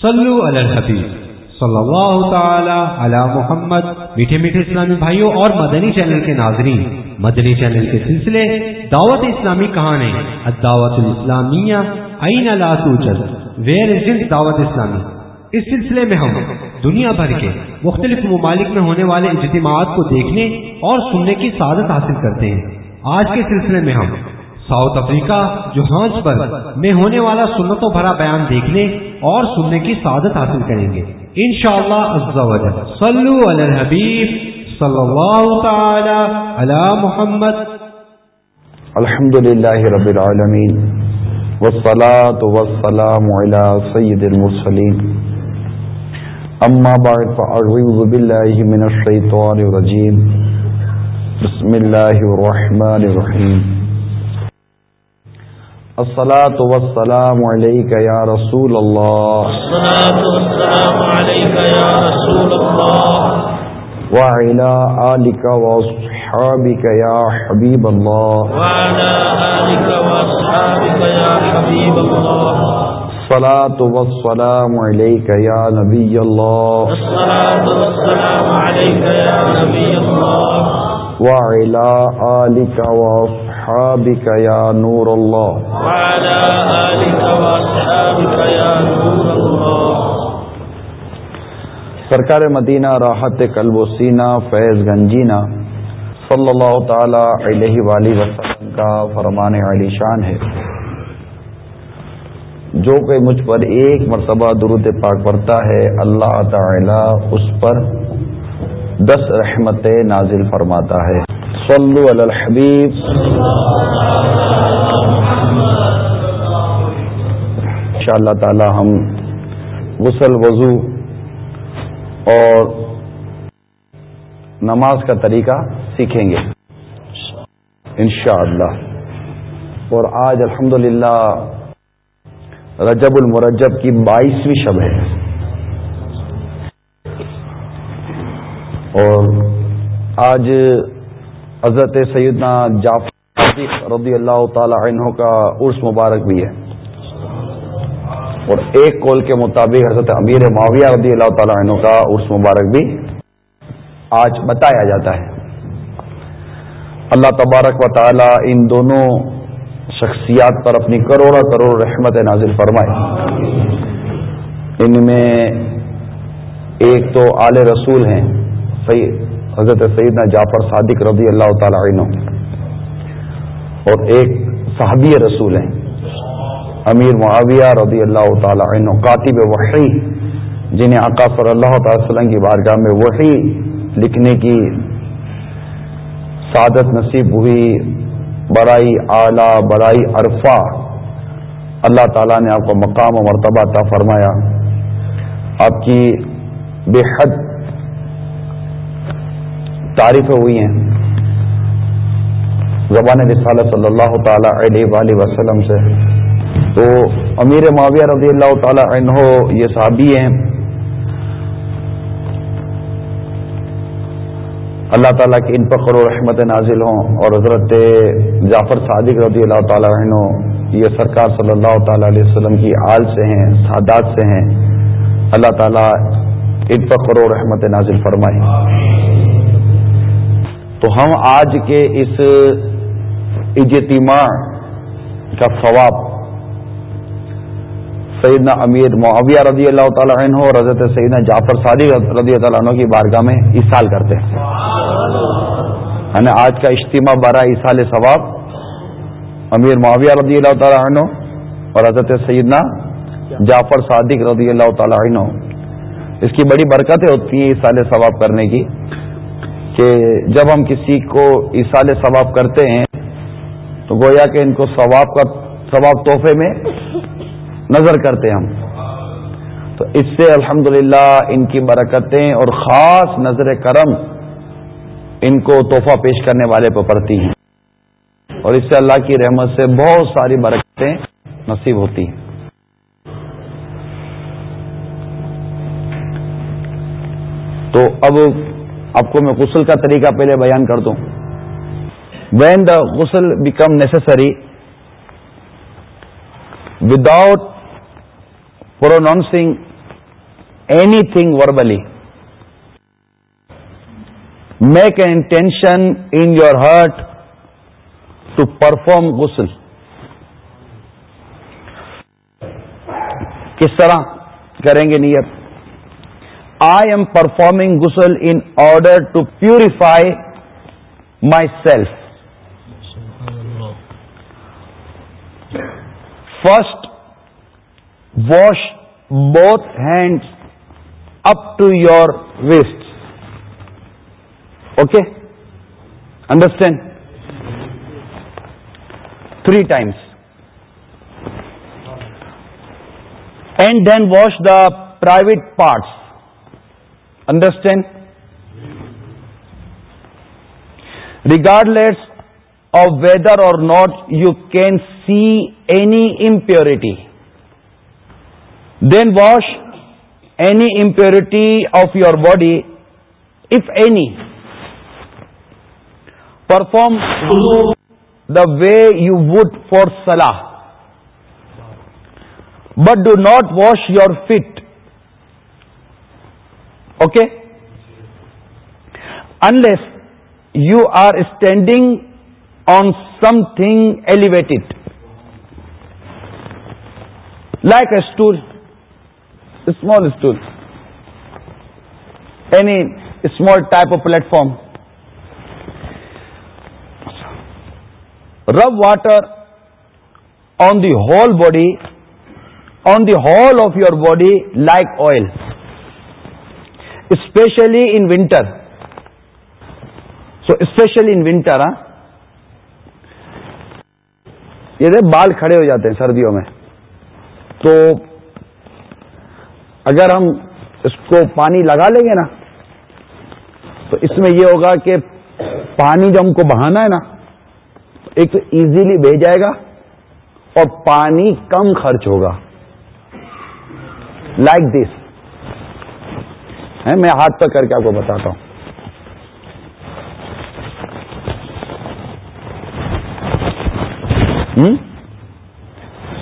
سلو الحبیب صلی اللہ تعالی علی محمد میٹھے میٹھے اسلامی بھائیوں اور مدنی چینل کے ناظرین مدنی چینل کے سلسلے دعوت اسلامی کہانی دعوت اسلامیہ where is it Dawat Islami اس سلسلے میں ہم دنیا بھر کے مختلف ممالک میں ہونے والے اجتماعات کو دیکھنے اور سننے کی سعادت حاصل کرتے ہیں آج کے سلسلے میں ہم ساؤتھ افریقہ جوہانس پر میں ہونے والا سنتوں بھرا بیان دیکھنے اور سننے کی سعادت حاصل کریں گے ان شاء اللہ صلو علی الحبیب صلی اللہ تعالی علی محمد الحمد للہ رب العالمین والصلاة والسلام علی سید المرسلین اما بعد فاعوذ باللہ من الشیطان الرجیم بسم اللہ الرحمن الرحیم الصلاة والسلام عليك يا رسول الله الله الله الله الله الصلاة الصلاة الصلاة والسلام والسلام والسلام عليك عليك عليك يا يا يا يا رسول وعلى وعلى آلك آلك حبيب حبيب نبي يا نبي الله وعلى آلك تو يا يا نور نور الله الله وعلى آلك سرکار مدینہ راحت قلب و سینہ فیض گنجینہ صلی اللہ تعالی علیہ وآلہ وسلم کا فرمان علی شان ہے جو کہ مجھ پر ایک مرتبہ درود پاک پڑتا ہے اللہ تعالی اس پر دس رحمتیں نازل فرماتا ہے صلو علی الحبیب شاء اللہ تعالی ہم غسل وضو اور نماز کا طریقہ سیکھیں گے انشاءاللہ اللہ اور آج الحمد رجب المرجب کی بائیسویں شب ہے اور آج حضرت سیدنا جعفر رضی اللہ تعالی عنہ کا عرس مبارک بھی ہے اور ایک کول کے مطابق حضرت امیر معاویہ رضی اللہ تعالی عنہ کا عرس مبارک بھی آج بتایا جاتا ہے اللہ تبارک و تعالی ان دونوں شخصیات پر اپنی کروڑوں کروڑ رحمت نازل فرمائے ان میں ایک تو آل رسول ہیں حضرت سیدنا جعفر صادق رضی اللہ تعالی عنہ اور ایک صحابی رسول ہیں امیر معاویہ رضی اللہ تعالی عنہ کاتب وحی جنہیں آقا صلی اللہ تعالی وسلم کی بارگاہ میں وحی لکھنے کی سعادت نصیب ہوئی برائی اعلی برائی عرفا اللہ تعالیٰ نے آپ کو مقام و مرتبہ عطا فرمایا آپ کی بے حد تعریفیں ہوئی ہیں زبان رسالہ صلی اللہ تعالی علیہ وآلہ وسلم سے تو امیر معاویہ رضی اللہ تعالی عنہ یہ صحابی ہیں اللہ تعالیٰ کے ان پر و رحمت نازل ہوں اور حضرت جعفر صادق رضی اللہ تعالیٰ عنہ یہ سرکار صلی اللہ تعالی علیہ وسلم کی آل سے ہیں سادات سے ہیں اللہ تعالیٰ ان پر و رحمت نازل فرمائیں تو ہم آج کے اس اجتماع کا ثواب سیدنا امیر معاویہ رضی اللہ تعالیٰ عنہ اور حضرت سیدنا جعفر صادق رضی اللہ عنہ کی بارگاہ میں سال کرتے ہیں یعنی آج کا اجتماع بارہ اسال ثواب امیر معاویہ رضی اللہ تعالیٰ عنہ اور حضرت سیدنا جعفر صادق رضی اللہ تعالیٰ عنہ اس کی بڑی برکتیں ہوتی ہیں اس سال ثواب کرنے کی کہ جب ہم کسی کو اصال ثواب کرتے ہیں تو گویا کہ ان کو ثواب کا ثواب تحفے میں نظر کرتے ہیں ہم تو اس سے الحمدللہ ان کی برکتیں اور خاص نظر کرم ان کو تحفہ پیش کرنے والے پر پڑتی ہیں اور اس سے اللہ کی رحمت سے بہت ساری برکتیں نصیب ہوتی ہیں تو اب آپ کو میں غسل کا طریقہ پہلے بیان کر دوں وین دا غسل becomes necessary without pronouncing any thing verbally make an intention in your heart to perform غسل کس طرح کریں گے نیت I am performing ghusl in order to purify myself. First, wash both hands up to your wrists. Okay? Understand? 3 times. And then wash the private parts. Understand? Regardless of whether or not you can see any impurity, then wash any impurity of your body, if any. Perform wudu the way you would for salah, but do not wash your feet Okay? Unless you are standing on something elevated, like a stool, a small stool, any small type of platform. Rub water on the whole body, on the whole of your body like oil. Especially in winter so especially in winter ہاں یہ بال کھڑے ہو جاتے ہیں سردیوں میں تو اگر ہم اس کو پانی لگا لیں گے نا تو اس میں یہ ہوگا کہ پانی جو ہم کو بہانا ہے نا ایک تو ایزیلی بہ جائے گا اور پانی کم خرچ ہوگا لائک like دس میں ہاتھ پر کر کے آپ کو بتاتا ہوں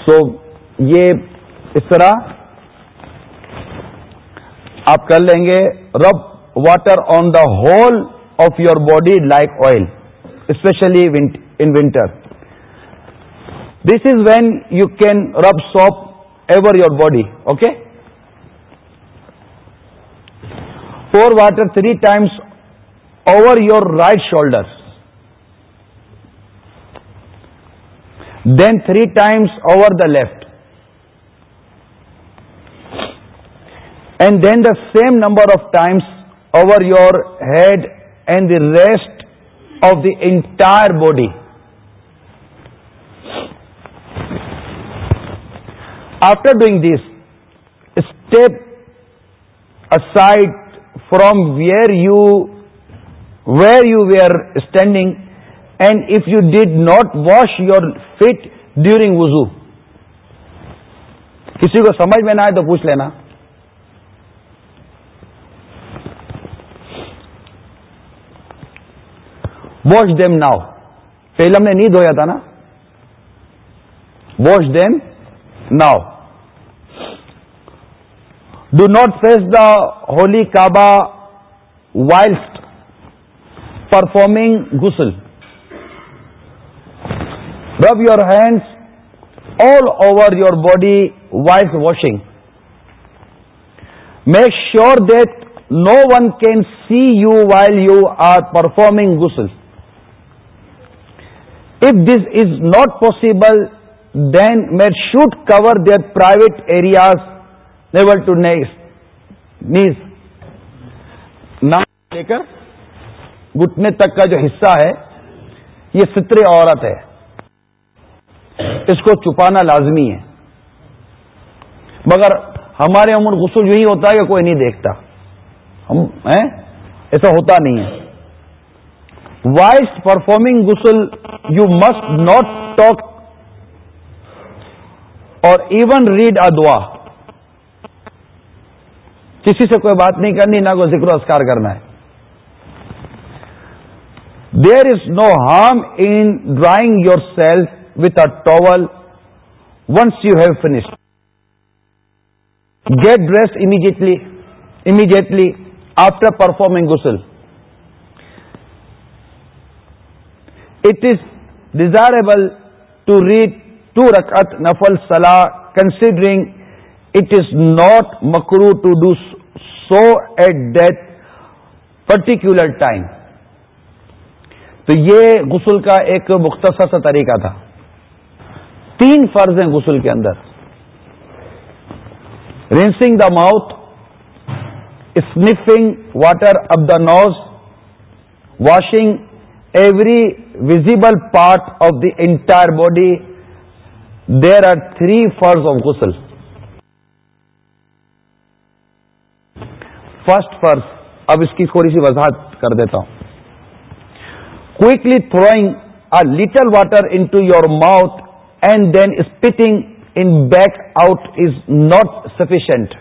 سو یہ اس طرح آپ کر لیں گے rub water on the whole of your body like oil especially in winter this is when you can rub soap over your body okay pour water 3 times over your right shoulders, then 3 times over the left, and then the same number of times over your head and the rest of the entire body. After doing this, step aside from where you were you were standing and if you did not wash your feet during وژ کسی کو سمجھ میں نہ آئے تو پوچھ لینا watch them now فیل ہم نے نیند ہوا تھا نا watch them now do not face the holy Kaaba while performing غسل rub your hands all over your body while washing make sure that no one can see you while you are performing غسل if this is not possible then men should cover their private areas navel to knees knees نام لے کر گٹنے تک کا جو حصہ ہے یہ ستری عورت ہے اس کو چھپانا لازمی ہے مگر ہمارے عمر غسل یہی ہوتا ہے کہ کوئی نہیں دیکھتا ہم ایسا ہوتا نہیں ہے وائس پرفارمنگ غسل you must not talk or even read a دعا کسی سے کوئی بات نہیں کرنی نہ کوئی ذکر اسکار کرنا ہے there is no harm in drying yourself with a towel once you have finish get dress immediately immediately after performing گسل it is desirable to read two رکعت نفل سلا کنسیڈرنگ اٹ از ناٹ مکرو to do so at that particular time تو یہ غسل کا ایک مختصر سا طریقہ تھا تین فرض ہیں غسل کے اندر rinsing the mouth sniffing water up the nose washing every visible part of the entire body there are three فرض آف غسل فرسٹ فرس اب اس کی تھوڑی سی وضاحت کر دیتا ہوں quickly throwing a little water into your mouth and then spitting it back out is not sufficient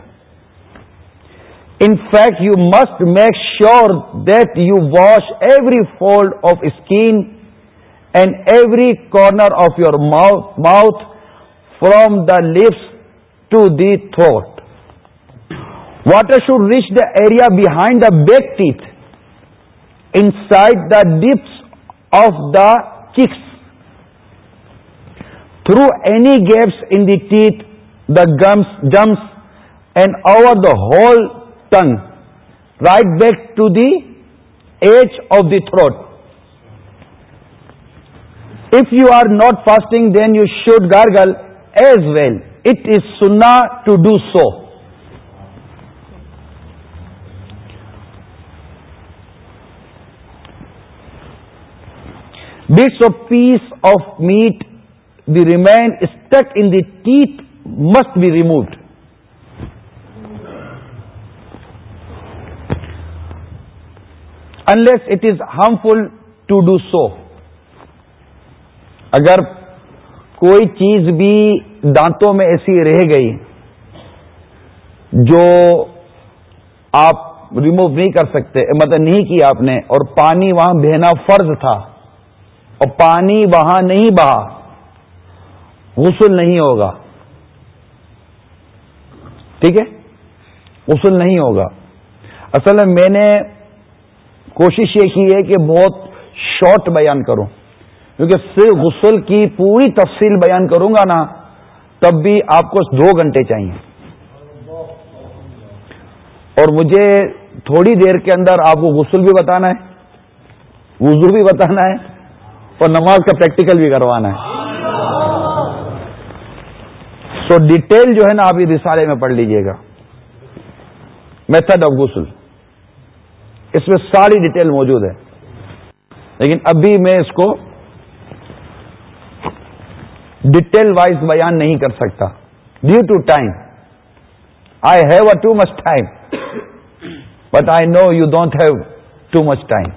in fact you must make sure that you wash every fold of skin and every corner of your mouth from the lips to the throat Water should reach the area behind the back teeth, inside the dips of the cheeks. Through any gaps in the teeth, the gums jumps and over the whole tongue, right back to the edge of the throat. If you are not fasting, then you should gargle as well. It is sunnah to do so. Be so piece of meat the remain stuck in teeth must be removed unless it is harmful to do so اگر کوئی چیز بھی دانتوں میں ایسی رہ گئی جو آپ ریموو نہیں کر سکتے مطلب نہیں کی آپ نے اور پانی وہاں بہنا فرض تھا اور پانی وہاں نہیں بہا غسل نہیں ہوگا ٹھیک ہے غسل نہیں ہوگا اصل میں نے کوشش یہ کی ہے کہ بہت شارٹ بیان کروں کیونکہ صرف غسل کی پوری تفصیل بیان کروں گا نا تب بھی آپ کو دو گھنٹے چاہیے اور مجھے تھوڑی دیر کے اندر آپ کو غسل بھی بتانا ہے وضو بھی بتانا ہے اور نماز کا پریکٹیکل بھی کروانا ہے سو ڈیٹیل جو ہے نا آپ یہ رسالے میں پڑھ لیجئے گا میتھڈ آف غسل اس میں ساری ڈیٹیل موجود ہے لیکن ابھی میں اس کو ڈیٹیل وائز بیان نہیں کر سکتا due to time I have a too much time but I know you don't have too much time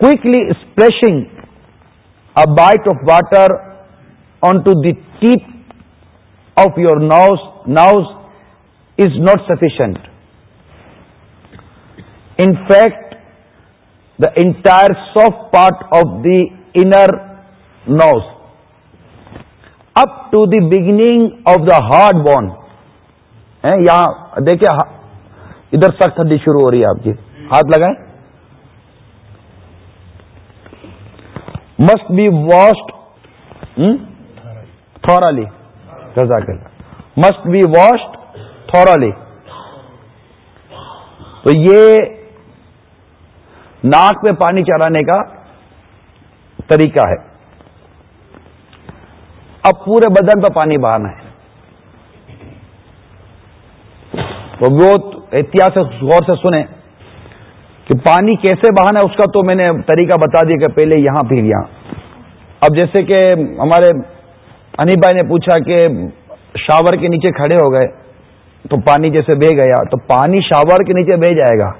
کلی sprinkling a bit of water on to the tip of your nose nose is not sufficient in fact the entire soft part of the Anas up to the beginning of the hard bar یہاں دیکھئے ادھر سخت ہڈی شروع ہو رہی ہے آپ کی ہاتھ لگائیں must be washed thoroughly must be washed thoroughly تو یہ ناک میں پانی چڑھانے کا طریقہ ہے اب پورے بدن پہ پانی بہانا ہے تو وہ سے غور سے سنیں کہ پانی کیسے بہانا ہے اس کا تو میں نے طریقہ بتا دیا کہ پہلے یہاں پھر یہاں اب جیسے کہ ہمارے انیب بھائی نے پوچھا کہ شاور کے نیچے کھڑے ہو گئے تو پانی جیسے بہ گیا تو پانی شاور کے نیچے بہ جائے گا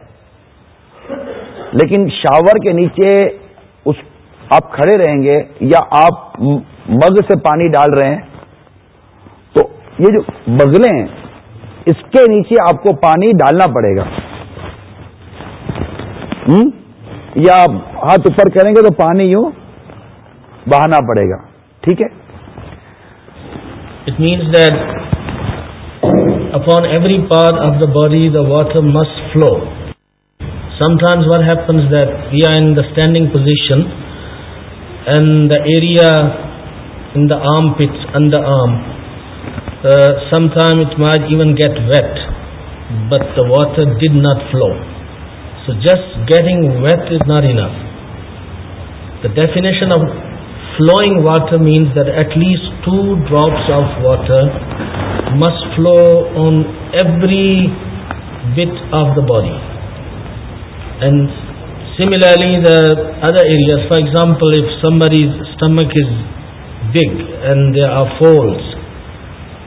لیکن شاور کے نیچے اس آپ کھڑے رہیں گے یا آپ مگ سے پانی ڈال رہے ہیں تو یہ جو بغلیں ہیں اس کے نیچے آپ کو پانی ڈالنا پڑے گا یا ہاتھ اوپر کریں گے تو پانی یوں بہانا پڑے گا ٹھیک ہے it means that upon every part of the body the water must flow sometimes what happens that we are in the standing position and the area in the armpits in the arm sometime it might even get wet but the water did not flow So just getting wet is not enough. The definition of flowing water means that at least 2 drops of water must flow on every bit of the body. And similarly the other areas, for example, if somebody's stomach is big and there are folds,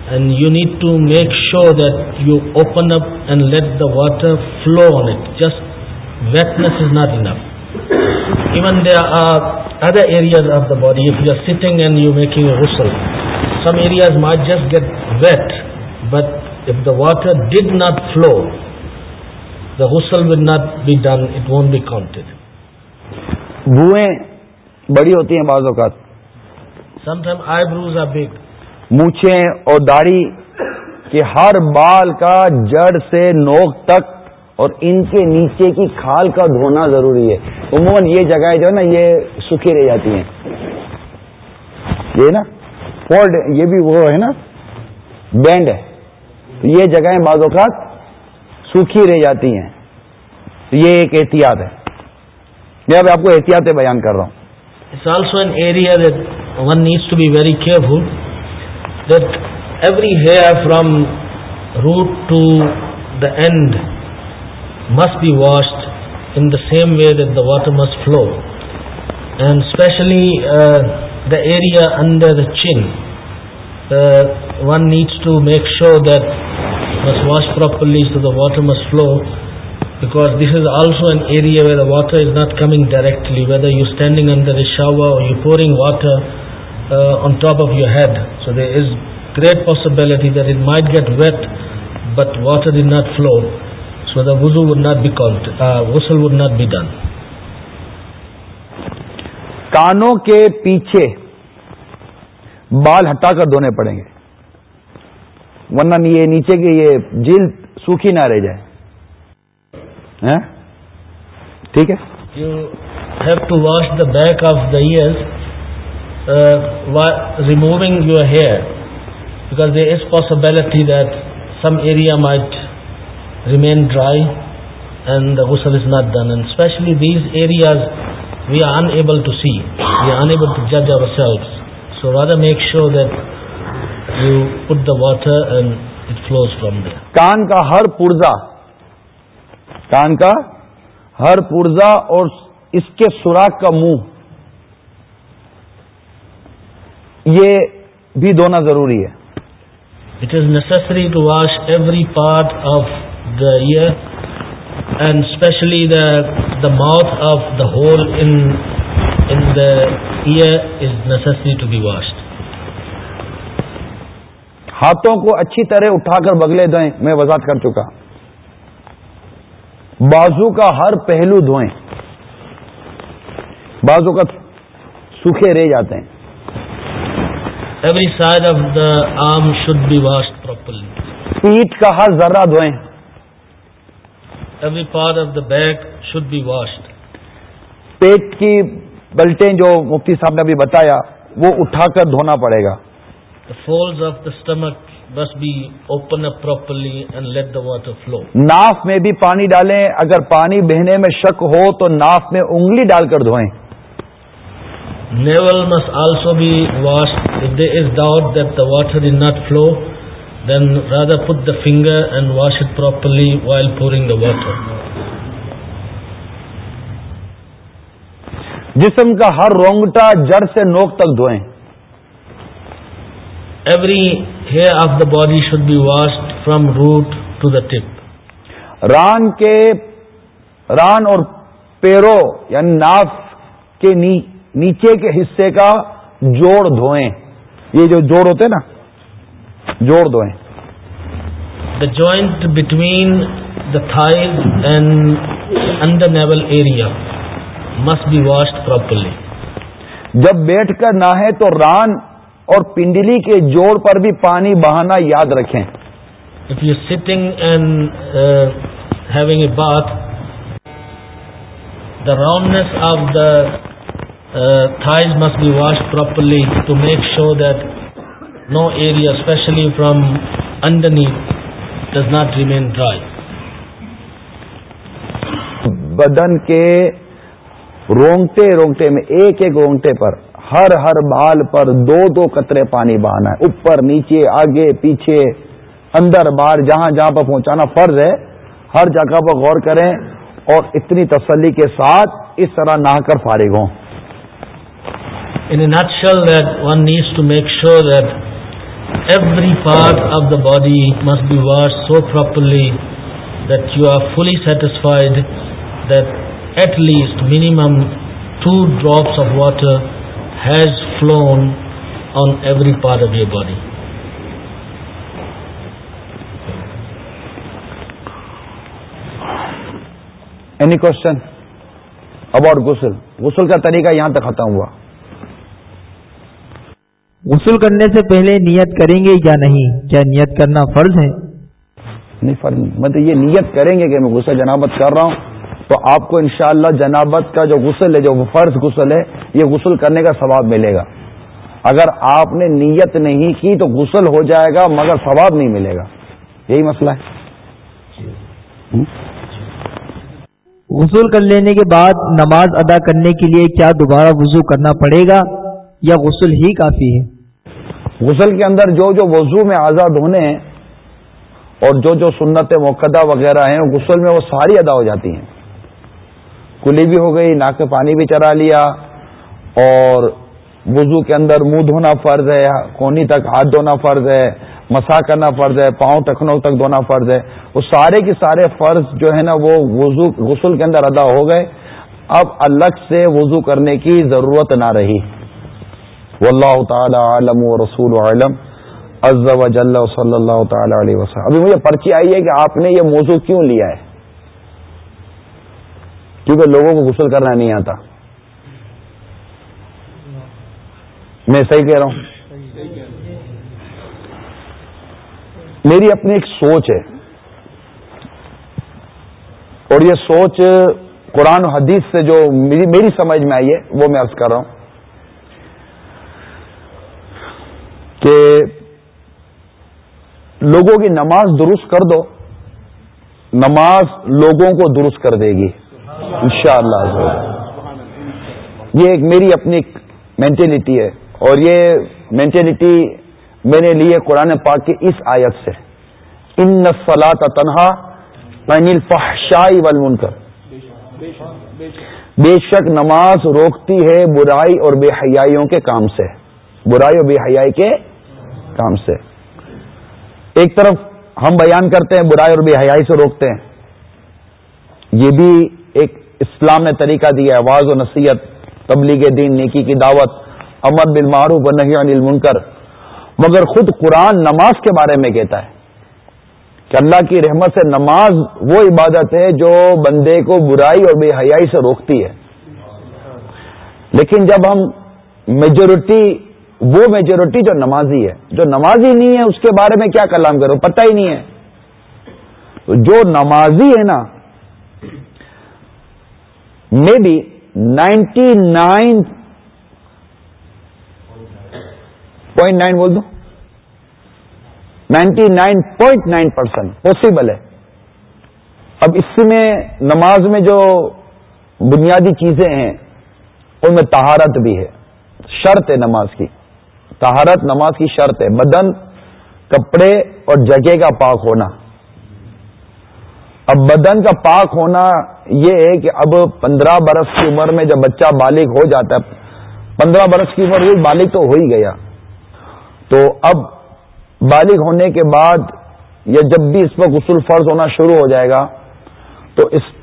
and you need to make sure that you open up and let the water flow on it. Just wetness is not enough even there are other areas of the body if you are sitting and you making a ghusl, some areas might just get wet but if the water did not flow the ghusl will not be done it won't be counted بوئیں بڑی ہوتی ہیں بعض اوقات sometimes eyebrows are big موچھیں اور داڑھی کہ ہر بال کا جڑ سے نوک تک اور ان کے نیچے کی کھال کا دھونا ضروری ہے عموماً یہ جگہ جو ہے نا یہ سوکھی رہ جاتی ہیں یہ نا فورڈ یہ بھی وہ ہے نا بینڈ ہے یہ جگہیں بعض اوقات سوکھی رہ جاتی ہیں یہ ایک احتیاط ہے میں اب آپ کو احتیاط بیان کر رہا ہوں it's also an area very careful every from root to the end must be washed in the same way that the water must flow, and especially uh, the area under the chin, uh, one needs to make sure that it must wash properly so the water must flow, because this is also an area where the water is not coming directly, whether you're standing under a shower or you're pouring water uh, on top of your head. So there is great possibility that it might get wet but water did not flow. wuzu would not be called, uh, called would not be done. کانوں کے پیچھے بال ہٹا کر دھونے پڑیں گے ورنہ یہ نیچے کی یہ جلد سوکھی نہ رہ جائے ٹھیک ہے you have to wash the back of the ear removing your hair because is possibility that some area might remain dry and the ghusl is not done and especially these areas we are unable to see we are unable to judge ourselves so rather make sure that you put the water and it flows from there کان کا ہر پرزا کان کا ہر پرزا اور اس کے سوراخ کا منہ یہ بھی دھونا ضروری ہے it is necessary to wash every part of the ear and especially the the the of the whole in ear is necessary to be washed ہاتھوں کو اچھی طرح اٹھا کر بگلے دیں میں وضاحت کر چکا بازو کا ہر پہلو دھوئیں بازو کا سوکھے رہ جاتے ہیں every side of the arm should be wash properly پیٹ کا ہر ذرہ دھوئیں every part of the back should be washed پیٹ کی بلٹیں جو مفتی صاحب نے ابھی بتایا وہ اٹھا کر دھونا پڑے گا فولز آف دا اسٹمک بس be open up properly and let the water flow ناف میں بھی پانی ڈالیں اگر پانی بہنے میں شک ہو تو ناف میں انگلی ڈال کر دھوئیں navel must also be wash there is doubt that the water is not flow then rather put the finger and wash it properly while pouring the water. جسم کا ہر رونگٹا جڑ سے نوک تک دھوئیں every hair of the body should be washed from root to the tip ران کے ران اور پیروں یعنی ناف کے نیچے کے حصے کا جوڑ دھوئیں یہ جو جوڑ ہوتے نا جوڑ دو joint between the thighs and under navel area must be washed properly جب بیٹھ کر نہ ہے تو ران اور پنڈلی کے جوڑ پر بھی پانی بہانا یاد رکھیں if you sitting and having a bath the roundness of the thighs must be wash properly to make sure that no area especially from underneath does not remain dry بدن کے رونگٹے رونگٹے میں ایک ایک رونگٹے پر ہر ہر بال پر دو دو قطرے پانی بہانا ہے اوپر نیچے آگے پیچھے اندر باہر جہاں جہاں پر پہنچانا فرض ہے ہر جگہ پر غور کریں اور اتنی تسلی کے ساتھ اس طرح نہا کر فارغ ہوں a natural one needs to make sure that every part of the body must be wash so properly that you are fully satisfied that at least minimum two drops of water has flown on every part of your body any question about غسل غسل کا طریقہ یہاں تک ختم ہوا غسل کرنے سے پہلے نیت کریں گے یا نہیں کیا نیت کرنا فرض ہے نہیں فرض مطلب یہ نیت کریں گے کہ میں غسل جنابت کر رہا ہوں تو آپ کو انشاءاللہ جنابت کا جو غسل ہے جو فرض غسل ہے یہ غسل کرنے کا ثواب ملے گا اگر آپ نے نیت نہیں کی تو غسل ہو جائے گا مگر ثواب نہیں ملے گا یہی مسئلہ ہے غسل کر لینے کے بعد نماز ادا کرنے کے لیے کیا دوبارہ وضو کرنا پڑے گا یا غسل ہی کافی ہے غسل کے اندر جو جو وضو میں آزاد ہونے اور جو جو سنت مقدہ وغیرہ ہیں غسل میں وہ ساری ادا ہو جاتی ہیں کلی بھی ہو گئی ناک پانی بھی چرا لیا اور وضو کے اندر منہ دھونا فرض ہے کونی تک ہاتھ دھونا فرض ہے مسا کرنا فرض ہے پاؤں تکھنؤ تک دھونا فرض ہے وہ سارے کے سارے فرض جو ہے نا وہ وضو غسل کے اندر ادا ہو گئے اب الگ سے وضو کرنے کی ضرورت نہ رہی واللہ تعالی عالم و رسول عالم عز و جل صلی اللہ تعالی علیہ وسلم ابھی مجھے پرچی آئی ہے کہ آپ نے یہ موضوع کیوں لیا ہے کیونکہ لوگوں کو غسل کرنا نہیں آتا میں صحیح کہہ رہا ہوں میری اپنی ایک سوچ ہے اور یہ سوچ قرآن و حدیث سے جو میری سمجھ میں آئی ہے وہ میں عرض کر رہا ہوں کہ لوگوں کی نماز درست کر دو نماز لوگوں کو درست کر دے گی ان شاء اللہ یہ ایک میری اپنی مینٹلٹی ہے اور یہ مینٹلٹی میں نے لی ہے قرآن پاک کی اس آیت سے ان نسلا تنہا پینل فحشائی ولم بے شک نماز روکتی ہے برائی اور بے حیائیوں کے کام سے برائی اور بے حیائی کے کام سے ایک طرف ہم بیان کرتے ہیں برائی اور بے حیائی سے روکتے ہیں یہ بھی ایک اسلام نے طریقہ دیا ہے و نصیحت تبلیغ دین نیکی کی دعوت امر بل و نہیں انل منکر مگر خود قرآن نماز کے بارے میں کہتا ہے کہ اللہ کی رحمت سے نماز وہ عبادت ہے جو بندے کو برائی اور بے حیائی سے روکتی ہے لیکن جب ہم میجورٹی وہ میجورٹی جو نمازی ہے جو نمازی نہیں ہے اس کے بارے میں کیا کلام کرو پتہ ہی نہیں ہے جو نمازی ہے نا may be ninety nine point nine بول دو ninety nine point nine percent possible ہے اب اس میں نماز میں جو بنیادی چیزیں ہیں ان میں تہارت بھی ہے شرط ہے نماز کی تہارت نماز کی شرط ہے بدن کپڑے اور جگہ کا پاک ہونا اب بدن کا پاک ہونا یہ ہے کہ اب پندرہ برس کی عمر میں جب بچہ بالغ ہو جاتا ہے پندرہ برس کی عمر ہوئی بالک تو ہو ہی گیا تو اب بالغ ہونے کے بعد یا جب بھی اس پر غسل فرض ہونا شروع ہو جائے گا تو اس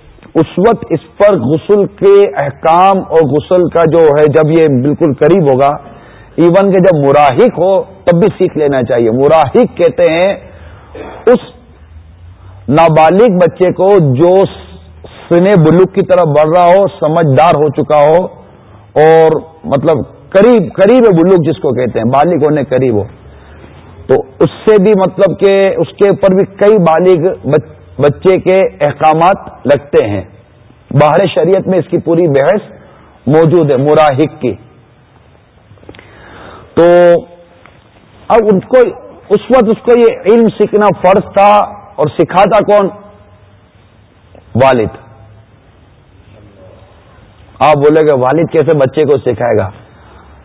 اس وقت اس پر غسل کے احکام اور غسل کا جو ہے جب یہ بالکل قریب ہوگا ایون کہ جب مراحق ہو تب بھی سیکھ لینا چاہیے مراحق کہتے ہیں اس نابالغ بچے کو جو سنے بلوک کی طرف بڑھ رہا ہو سمجھدار ہو چکا ہو اور مطلب قریب قریب بلوک جس کو کہتے ہیں بالغ ہونے قریب ہو تو اس سے بھی مطلب کہ اس کے اوپر بھی کئی بالغ بچے کے احکامات لگتے ہیں باہر شریعت میں اس کی پوری بحث موجود ہے مراحق کی تو اب ان کو اس وقت اس کو یہ علم سیکھنا فرض تھا اور سکھاتا کون والد آپ بولے گا والد کیسے بچے کو سکھائے گا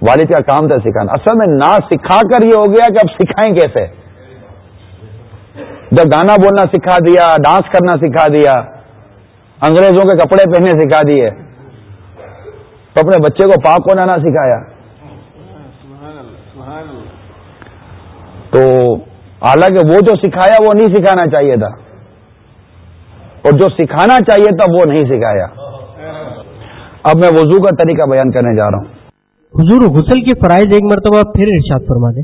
والد کا کام تھا سکھانا اصل میں نہ سکھا کر یہ ہو گیا کہ اب سکھائیں کیسے جب گانا بولنا سکھا دیا ڈانس کرنا سکھا دیا انگریزوں کے کپڑے پہننے سکھا دیے تو اپنے بچے کو پاک کو نہ سکھایا تو حالانکہ وہ جو سکھایا وہ نہیں سکھانا چاہیے تھا اور جو سکھانا چاہیے تھا وہ نہیں سکھایا اب میں وضو کا طریقہ بیان کرنے جا رہا ہوں حضور غسل کی فرائض ایک مرتبہ پھر ارشاد فرما دیں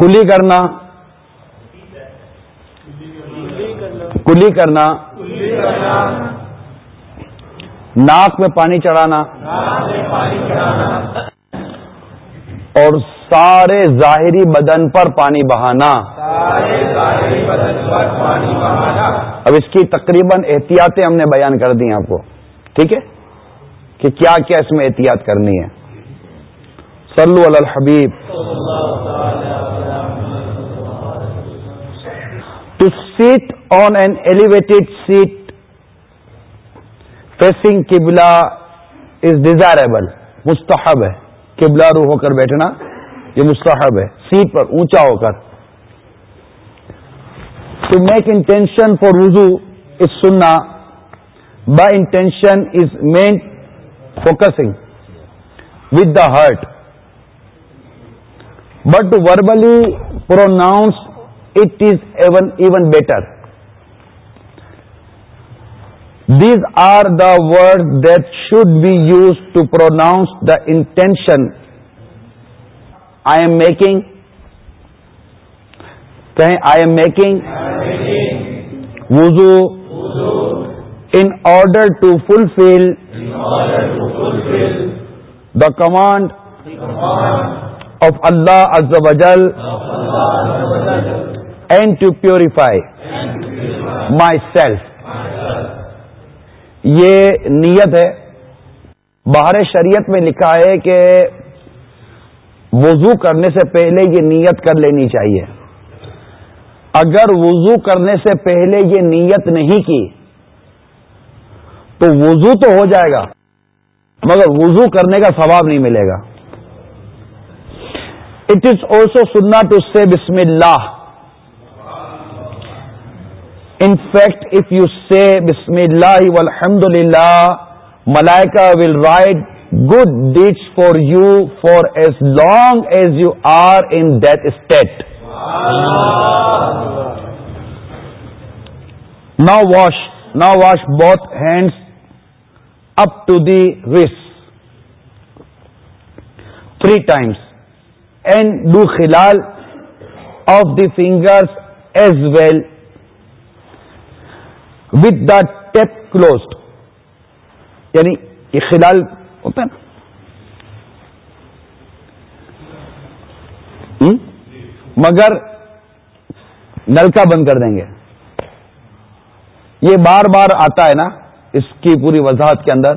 کلی کرنا کلی کرنا ناک میں پانی چڑھانا اور سارے ظاہری بدن پر پانی بہانا اب اس کی تقریباً احتیاطیں ہم نے بیان کر دی آپ کو ٹھیک ہے کہ کیا کیا اس میں احتیاط کرنی ہے سلو الحبیب to sit on an elevated seat facing قبلہ از ڈیزائربل مستحب ہے قبلہ رو ہو کر بیٹھنا یہ مستحب ہے سیٹ پر اونچا ہو کر to make intention for wudu is sunnah by intention is mean focusing with the heart but to verbally pronounce it is even even better these are the word that should be use to pronounce the intention I am making کہیں I am making wudu in order to fulfil the command of Allah is and to purify myself یہ نیت ہے باہر شریعت میں لکھا ہے کہ وضو کرنے سے پہلے یہ نیت کر لینی چاہیے اگر وضو کرنے سے پہلے یہ نیت نہیں کی تو وضو تو ہو جائے گا مگر وضو کرنے کا ثواب نہیں ملے گا it is also sunnah to say Bismillah in fact if you say Bismillah و Alhamdulillah malaika will write good deed for you for as long as you are in that state now wash now wash both hands up to the wrist three times and do khilal of the finger as well with the take close یعنی یہ خلال ہوتا ہے نا مگر نلکا بند کر دیں گے یہ بار بار آتا ہے نا اس کی پوری وضاحت کے اندر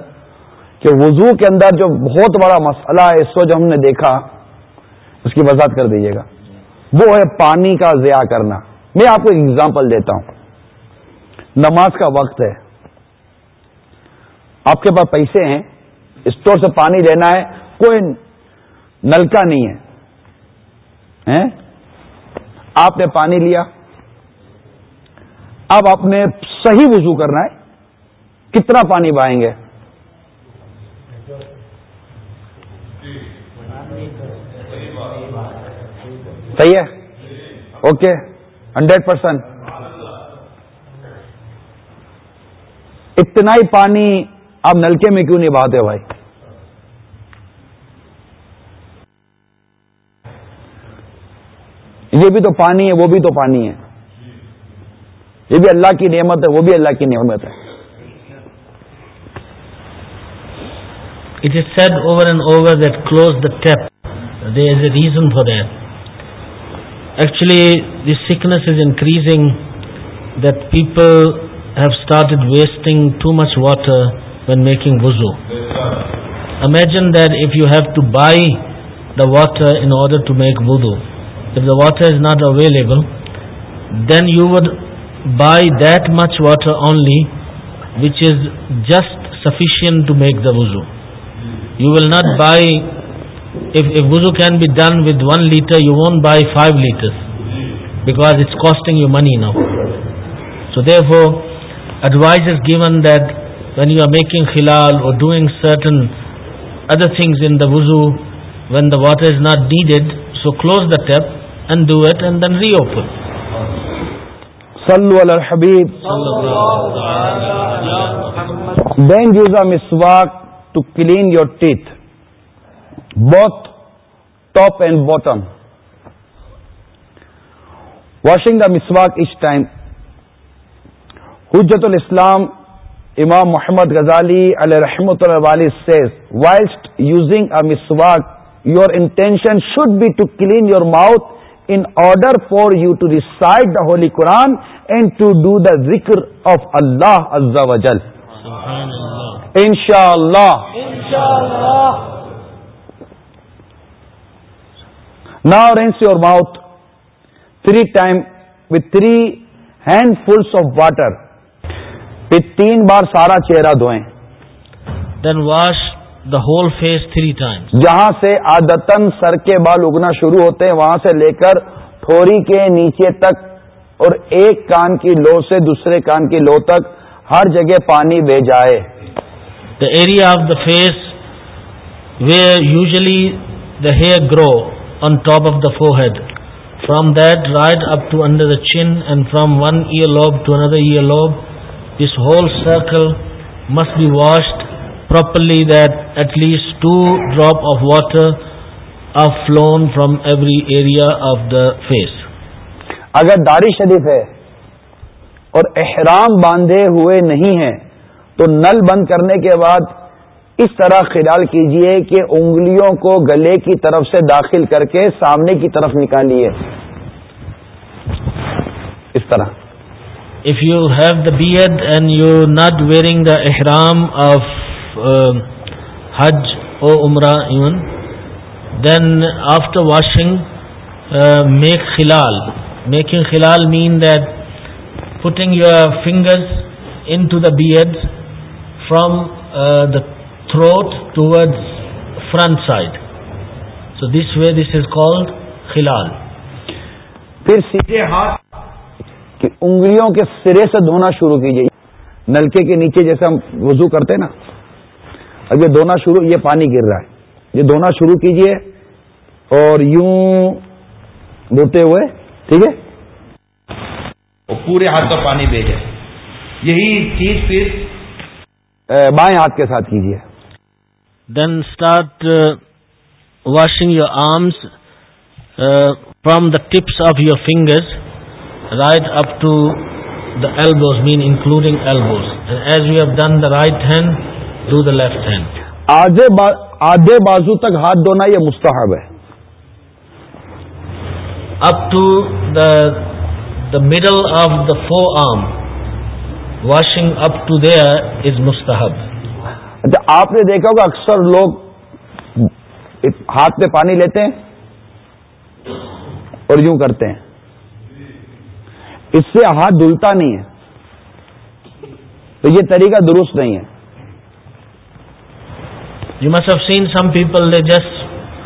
کہ وضو کے اندر جو بہت بڑا مسئلہ ہے اس کو جو ہم نے دیکھا اس کی وضاحت کر دیجیے گا وہ ہے پانی کا ضیاع کرنا میں آپ کو ایگزامپل دیتا ہوں نماز کا وقت ہے آپ کے پاس پیسے ہیں اسٹور سے پانی لینا ہے کوئی نلکا نہیں ہے آپ نے پانی لیا اب آپ نے صحیح وضو کرنا ہے کتنا پانی بہائیں گے صحیح ہے اوکے ہنڈریڈ پرسینٹ اتنا ہی پانی آپ نلکے میں کیوں نہیں بہاتے بھائی یہ بھی تو پانی ہے وہ بھی تو پانی ہے یہ بھی اللہ کی نعمت ہے وہ بھی اللہ کی نعمت ہے It is said over and over that close the tap. There is a reason for that. Actually, the sickness is increasing that people have started wasting too much water when making wuzu. Imagine that if you have to buy the water in order to make wudu, if the water is not available, then you would buy that much water only which is just sufficient to make the wuzu. You will not buy, if wuzu can be done with 1 liter, you won't buy 5 liters, because it's costing you money now. So therefore advice is given that when you are making فیلال or doing certain other things in the wuzu Wade the water is not needed so close the tap and and then Ripon then use are miss walk to clean your teeth both top and bottom washing the miss walk us time حجت ال اسلام imam Muhammad غزالی علیہ رحمۃ اللہ says whilst using a miswak your intention should be to clean your mouth in order for you to recite the holy Quran and to do the ذکر of اللہ ان شاء اللہ نا rinse your mouth three time with three handfuls of water پھر تین بار سارا چہرہ دھوئیں then wash the whole face three time جہاں سے آدتن سر کے بال اگنا شروع ہوتے ہیں وہاں سے لے کر تھوڑی کے نیچے تک اور ایک کان کی لو سے دوسرے کان کی لو تک ہر جگہ پانی بے جائے the area of the face where usually the hair grow on top of the forehead from that right up to under the chin and from one ear lobe to another ear lobe this whole circle must be washed properly that at least two drop of water of flown from every area of the face اگر داری شریف ہے اور احرام باندھے ہوئے نہیں ہیں تو نل بند کرنے کے بعد اس طرح خیال کیجئے کہ انگلیوں کو گلے کی طرف سے داخل کر کے سامنے کی طرف نکالیے اس طرح if you have the beard and you not wearing the ihram of Hajj or Umrah own then after washing make khilal making khilal mean putting your finger into the beard from the throat toward front side so this way this is ہاتھ کہ انگلیوں کے سرے سے دھونا شروع کیجیے نلکے کے نیچے جیسے ہم وضو کرتے نا اب یہ دھونا شروع یہ پانی گر رہا ہے یہ دھونا شروع کیجیے اور یوں دھوتے ہوئے ٹھیک ہے پورے ہاتھ پر پانی بھیجے یہی چیز پھر بائیں ہاتھ کے ساتھ کیجیے then start washing your arms from the tips of your finger right up to the elbows mean including elbows as we have done the right hand to the left hand آدھے با, آدھے بازو تک ہاتھ دھونا یہ مستحب ہے up to the the middle of the forearm washing up to there is مستحب اچھا آپ نے دیکھا ہوگا اکثر لوگ ہاتھ پہ پانی لیتے ہیں اور یوں کرتے ہیں اس سے ہاتھ دھلتا نہیں ہے تو یہ طریقہ درست نہیں ہے you must have seen some people they just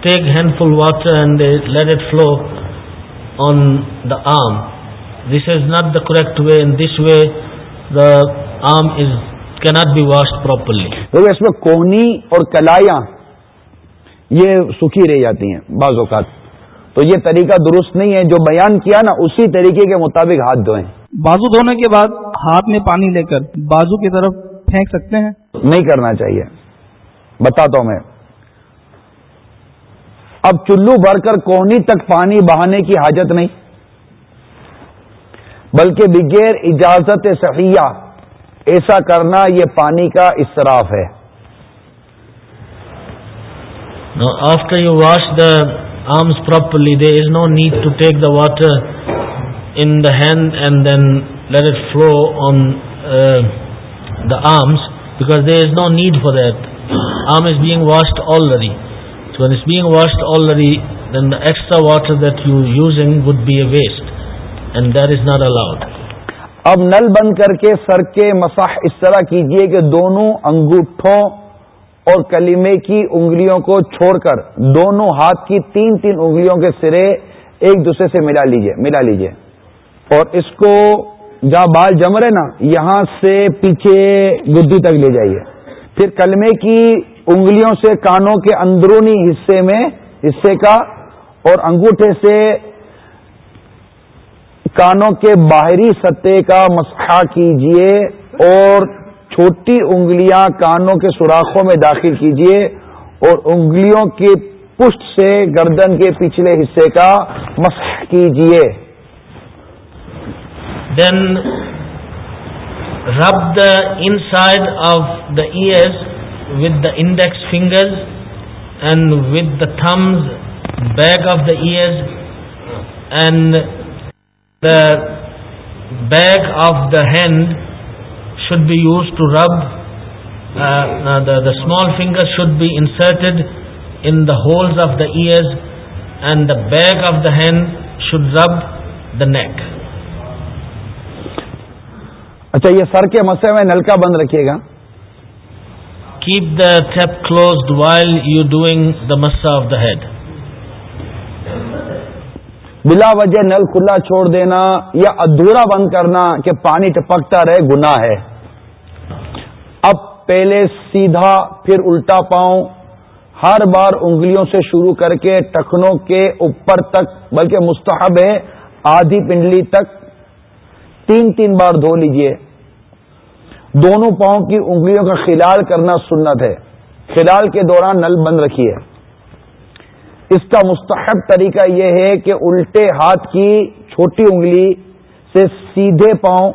take handful water and they let it flow on the arm this is not the correct way in this way the arm is کی not be wash properly اس میں کونی اور کلایا یہ سکھی رہ جاتی ہیں بعض اوقات تو یہ طریقہ درست نہیں ہے جو بیان کیا نا اسی طریقے کے مطابق ہاتھ دھوئیں بازو دھونے کے بعد ہاتھ میں پانی لے کر بازو کی طرف پھینک سکتے ہیں نہیں کرنا چاہیے بتاتا ہوں میں اب چلو بھر کر کونی تک پانی بہانے کی حاجت نہیں بلکہ بغیر اجازت سفیہ ایسا کرنا یہ پانی کا اصراف ہے arms properly. There is no need to take the water in the hand and then let it flow on uh, the arms because there is no need for that. Arm is being washed already. So when it's being washed already, then the extra water that you using would be a waste. And that is not allowed. اب نل بند کر کے سر کے مساح اس طرح کیجئے کہ دونوں انگوٹھوں اور کلیمے کی انگلیوں کو چھوڑ کر دونوں ہاتھ کی تین تین انگلیوں کے سرے ایک دوسرے سے ملا لیجئے ملا لیجئے اور اس کو جہاں بال جم رہے نا یہاں سے پیچھے گدی تک لے جائیے پھر کلمے کی انگلیوں سے کانوں کے اندرونی حصے میں حصے کا اور انگوٹھے سے کانوں کے باہری سطح کا مسخا کیجئے اور چھوٹی انگلیاں کانوں کے سوراخوں میں داخل کیجیے اور انگلیوں کے پشت سے گردن کے پچھلے حصے کا مسح کیجیے then rub the inside of the ears with the index finger and with the thumbs back of the ears and the back of the hand should be used to rub uh, uh, the, the small fingers should be inserted in the holes of the ears and the back of the hand should rub the neck اچھا یہ سر کے مسئلے میں نلکا بند رکھیے گا keep the tap close while you doing the masah of the head بلا وجہ نل کھلا چھوڑ دینا یا ادھورا بند کرنا کہ پانی ٹپکتا رہے گناہ ہے پہلے سیدھا پھر الٹا پاؤں ہر بار انگلیوں سے شروع کر کے ٹکنوں کے اوپر تک بلکہ مستحب ہے آدھی پنڈلی تک تین تین بار دھو لیجئے دونوں پاؤں کی انگلیوں کا خلال کرنا سنت ہے خلال کے دوران نل بند رکھیے اس کا مستحب طریقہ یہ ہے کہ الٹے ہاتھ کی چھوٹی انگلی سے سیدھے پاؤں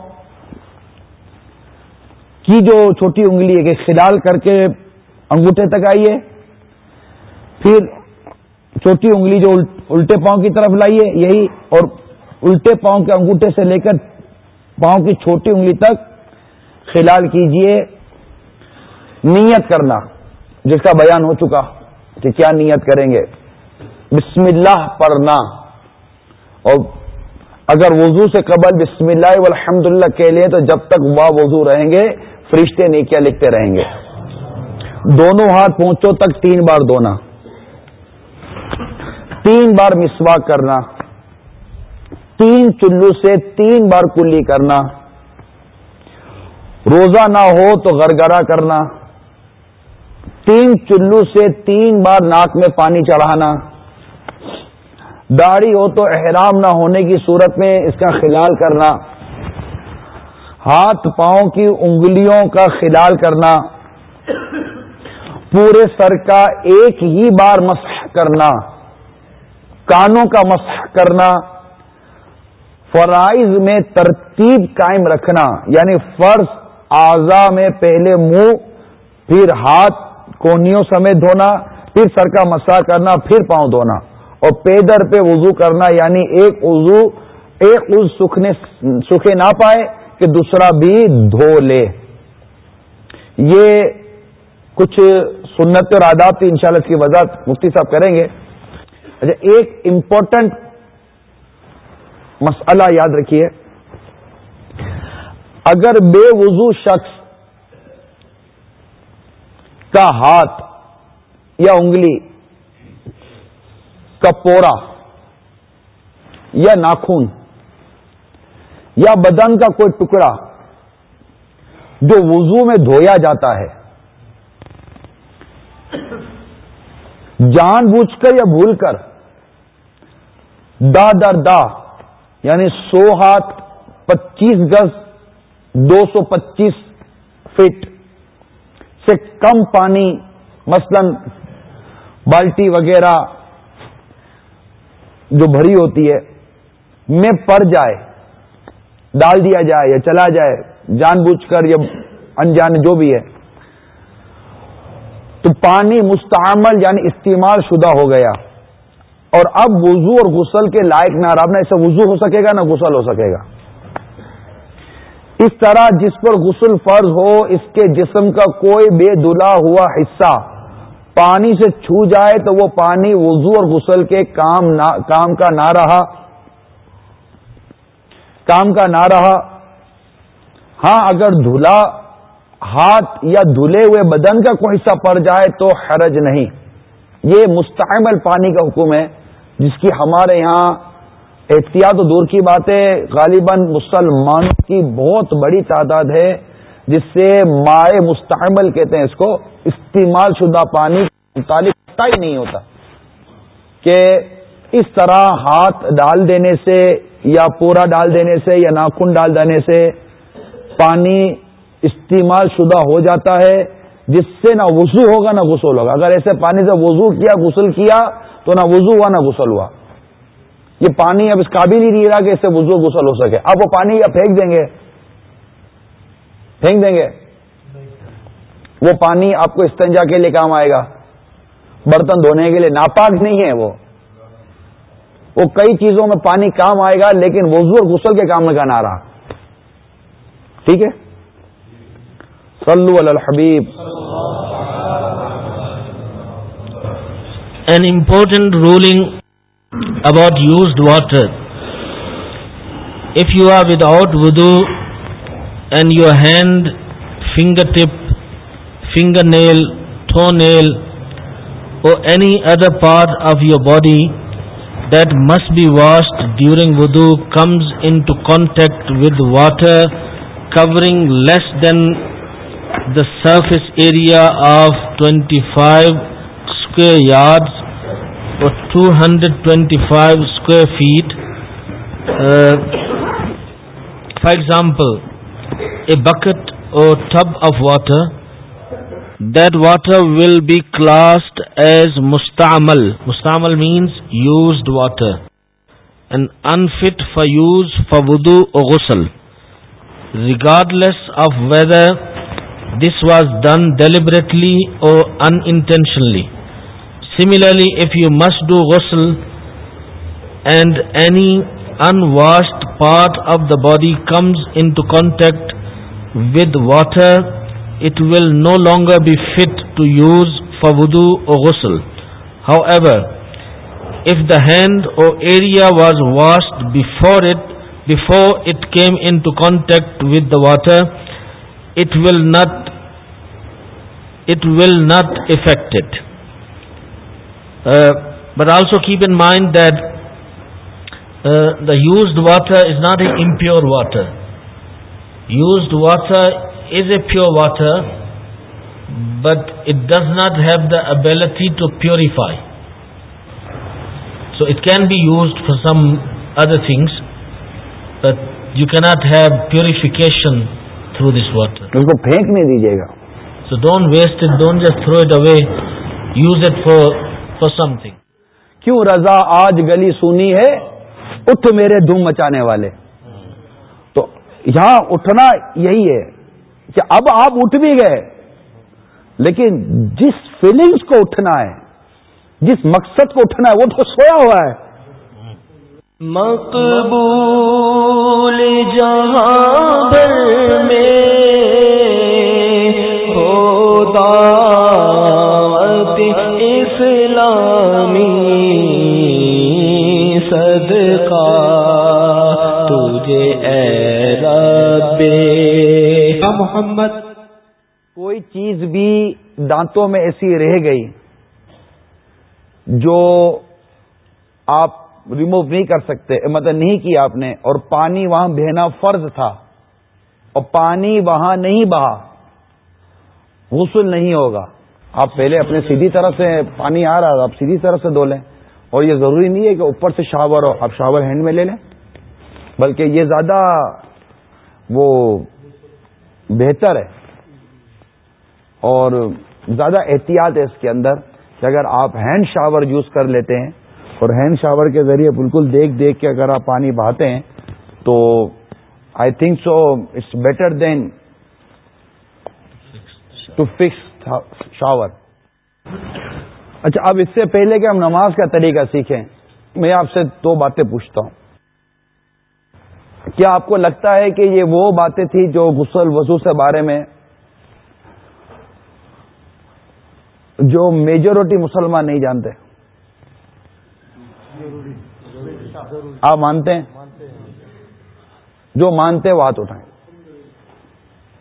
کی جو چھوٹی انگلی ہے کہ خلال کر کے انگوٹھے تک آئیے پھر چھوٹی انگلی جو الٹے پاؤں کی طرف لائیے یہی اور الٹے پاؤں کے انگوٹھے سے لے کر پاؤں کی چھوٹی انگلی تک خلال کیجئے نیت کرنا جس کا بیان ہو چکا کہ کیا نیت کریں گے بسم اللہ پڑھنا اور اگر وضو سے قبل بسم اللہ الحمد اللہ لیں تو جب تک وہ وضو رہیں گے فرشتے نہیں کیا لکھتے رہیں گے دونوں ہاتھ پہنچوں تک تین بار دھونا تین بار مسوا کرنا تین چلو سے تین بار کلی کرنا روزہ نہ ہو تو گرگرا کرنا تین چلو سے تین بار ناک میں پانی چڑھانا داڑھی ہو تو احرام نہ ہونے کی صورت میں اس کا خلال کرنا ہاتھ پاؤں کی انگلیوں کا خلال کرنا پورے سر کا ایک ہی بار مسح کرنا کانوں کا مسح کرنا فرائض میں ترتیب قائم رکھنا یعنی فرض اعضا میں پہلے منہ پھر ہاتھ کونیوں سمیت دھونا پھر سر کا مسح کرنا پھر پاؤں دھونا اور پیدر پہ وضو کرنا یعنی ایک وضو ایک سکھنے سکھے نہ پائے کہ دوسرا بھی دھو لے یہ کچھ سنت اور آداب تھی انشاءاللہ اس کی وضاحت مفتی صاحب کریں گے اچھا ایک امپورٹنٹ مسئلہ یاد رکھیے اگر بے وضو شخص کا ہاتھ یا انگلی کا پورا یا ناخون یا بدن کا کوئی ٹکڑا جو وضو میں دھویا جاتا ہے جان بوجھ کر یا بھول کر دا در دا یعنی سو ہاتھ پچیس گز دو سو پچیس فٹ سے کم پانی مثلا بالٹی وغیرہ جو بھری ہوتی ہے میں پڑ جائے ڈال دیا جائے یا چلا جائے جان بوجھ کر یا انجان جو بھی ہے تو پانی مستعمل یعنی استعمال شدہ ہو گیا اور اب وضو اور غسل کے لائق نہ راب نہ اسے وضو ہو سکے گا نہ غسل ہو سکے گا اس طرح جس پر غسل فرض ہو اس کے جسم کا کوئی بے دلا ہوا حصہ پانی سے چھو جائے تو وہ پانی وضو اور غسل کے کام نا, کام کا نہ رہا کام کا نہ رہا ہاں اگر دھلا ہاتھ یا دھلے ہوئے بدن کا کوئی حصہ پڑ جائے تو حرج نہیں یہ مستعمل پانی کا حکم ہے جس کی ہمارے یہاں احتیاط و دور کی بات ہے غالباً مسلمانوں کی بہت بڑی تعداد ہے جس سے مائع مستعمل کہتے ہیں اس کو استعمال شدہ پانی متعلق ہی نہیں ہوتا کہ اس طرح ہاتھ ڈال دینے سے یا پورا ڈال دینے سے یا ناخن ڈال دینے سے پانی استعمال شدہ ہو جاتا ہے جس سے نہ وضو ہوگا نہ غسل ہوگا اگر ایسے پانی سے وضو کیا غسل کیا تو نہ وضو ہوا نہ غسل ہوا یہ پانی اب اس قابل ہی نہیں رہا کہ اس سے وضو غسل ہو سکے آپ وہ پانی یا پھینک دیں گے پھینک دیں گے وہ پانی آپ کو استنجا کے لیے کام آئے گا برتن دھونے کے لیے ناپاک نہیں ہے وہ وہ کئی چیزوں میں پانی کام آئے گا لیکن وضو اور غسل کے کام میں کا رہا ٹھیک ہے سلو الحبیب an important ruling about use water if you are out wudu and your hand finger tip finger nail toe nail or any other part of your body that must be washed during wudu comes into contact with water covering less than the surface area of 25 square yards or 225 square feet. Uh, for example, a bucket or tub of water that water will be classed as مستعمل مستعمل means used water and unfit for use for wudu or ghusl regardless of whether this was done deliberately or intentionally similarly if you must do ghusl and any unwashed part of the body comes into contact with water it will no longer be fit to use for wudu or ghusl. However, if the hand or area was washed before it came into contact with the water, it will not affect it. Uh, but also keep in mind that uh, the used water is not impure water. Used water is a pure water but it does not have the ability to purify so it can be used for some other things but you کی not have purification through this water ان کو پھینک نہیں دیجیے گا so don't waste it don't just throw it away use it for for something کیوں رضا آج گلی سونی ہے اٹھ میرے دھوم مچانے والے تو یہاں اٹھنا یہی ہے کہ اب آپ اٹھ بھی گئے لیکن جس فیلنگز کو اٹھنا ہے جس مقصد کو اٹھنا ہے وہ تو سویا ہوا ہے مقبول جہاں میں ہوتا اے رب محمد کوئی چیز بھی دانتوں میں ایسی رہ گئی جو آپ ریموو نہیں کر سکتے مطلب نہیں کی آپ نے اور پانی وہاں بہنا فرض تھا اور پانی وہاں نہیں بہا غسل نہیں ہوگا آپ پہلے اپنے سیدھی طرح سے پانی آ رہا تھا آپ سیدھی طرف سے دھو لیں اور یہ ضروری نہیں ہے کہ اوپر سے شاور ہو آپ شاور ہینڈ میں لے لیں بلکہ یہ زیادہ وہ بہتر ہے اور زیادہ احتیاط ہے اس کے اندر کہ اگر آپ ہینڈ شاور یوز کر لیتے ہیں اور ہینڈ شاور کے ذریعے بالکل دیکھ دیکھ کے اگر آپ پانی بہاتے ہیں تو I think so it's better then to fix shower اچھا اب اس سے پہلے کہ ہم نماز کا طریقہ سیکھیں میں آپ سے دو باتیں پوچھتا ہوں کیا آپ کو لگتا ہے کہ یہ وہ باتیں تھیں جو غسل وضو سے بارے میں جو میجورٹی مسلمان نہیں جانتے آپ مانتے ہیں جو مانتے وہ ہاتھ اٹھائیں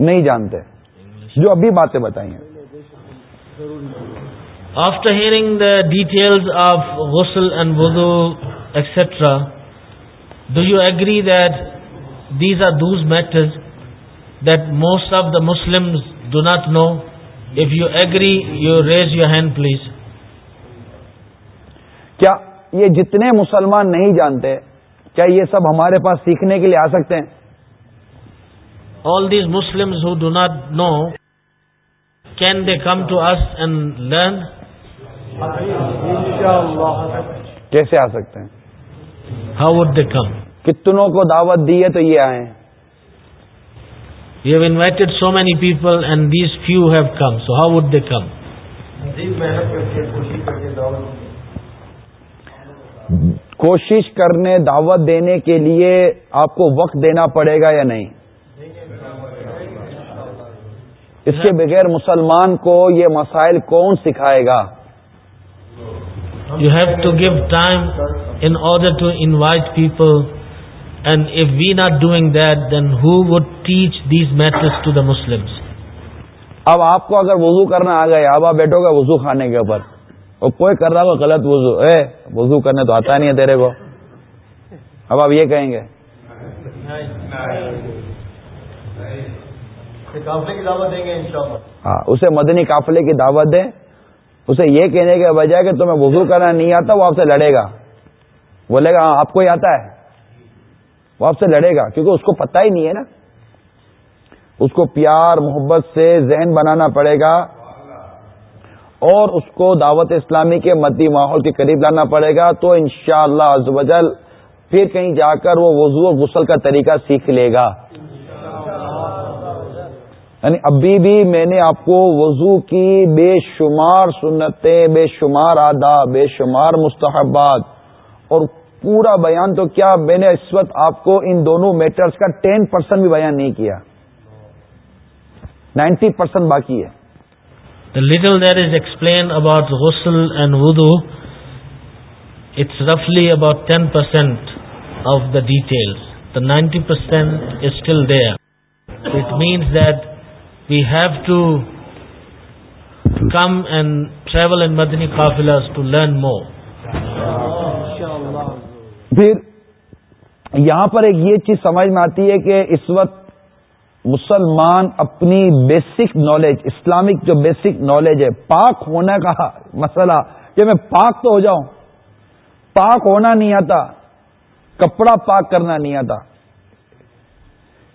نہیں جانتے جو ابھی باتیں بتائی ہیں after hearing the detail of ghusl and wudu etcetera do you that these are that most of the Muslim do not know If you agree you raise your hand please کیا یہ جتنے مسلمان نہیں جانتے کیا یہ سب ہمارے پاس سیکھنے کے لیے آ سکتے ہیں all these Muslim who do not know can they come to us and learn کیسے آ سکتے ہیں ہاؤ وڈ دے کم کتنوں کو دعوت دی ہے تو یہ I you have invited so many people and these few have come so how would they come کوشش کرنے دعوت دینے کے لیے آپ کو وقت دینا پڑے گا یا نہیں اس کے بغیر مسلمان کو یہ مسائل کون سکھائے گا you have to give time in order to invite people اب آپ کو اگر وضو کرنا گیا اب آپ بیٹھو گے وضو خانے کے اوپر اور کوئی کر رہا ہو غلط وضو اے وضو کرنے تو آتا نہیں ہے تیرے کو اب آپ یہ کہیں گے ہاں اسے مدنی قافلے کی دعوت دیں اسے یہ کہنے کے بجائے کہ تمہیں وضو کرنا نہیں آتا وہ آپ سے لڑے گا بولے گا ہاں، آپ کو ہی آتا ہے وہ آپ سے لڑے گا کیونکہ اس کو پتہ ہی نہیں ہے نا اس کو پیار محبت سے ذہن بنانا پڑے گا اور اس کو دعوت اسلامی کے مدی ماحول کے قریب لانا پڑے گا تو ان شاء اللہ پھر کہیں جا کر وہ وضو اور غسل کا طریقہ سیکھ لے گا یعنی ابھی بھی میں نے آپ کو وضو کی بے شمار سنتیں بے شمار آداب بے شمار مستحبات اور پورا بیان تو کیا میں نے اس وقت آپ کو ان دونوں میٹرز کا ٹین پرسینٹ بھی بیان نہیں کیا نائنٹی پرسینٹ باقی ہے the little there is explain about ghusl and wudu it's رفلی about ten percent of the detail the ninety percent is still there it means that we have to come and travel and Madani قافلز to learn more پھر یہاں پر ایک یہ چیز سمجھ میں آتی ہے کہ اس وقت مسلمان اپنی بیسک نالج اسلامک جو بیسک نالج ہے پاک ہونے کا مسئلہ کہ میں پاک تو ہو جاؤں پاک ہونا نہیں آتا کپڑا پاک کرنا نہیں آتا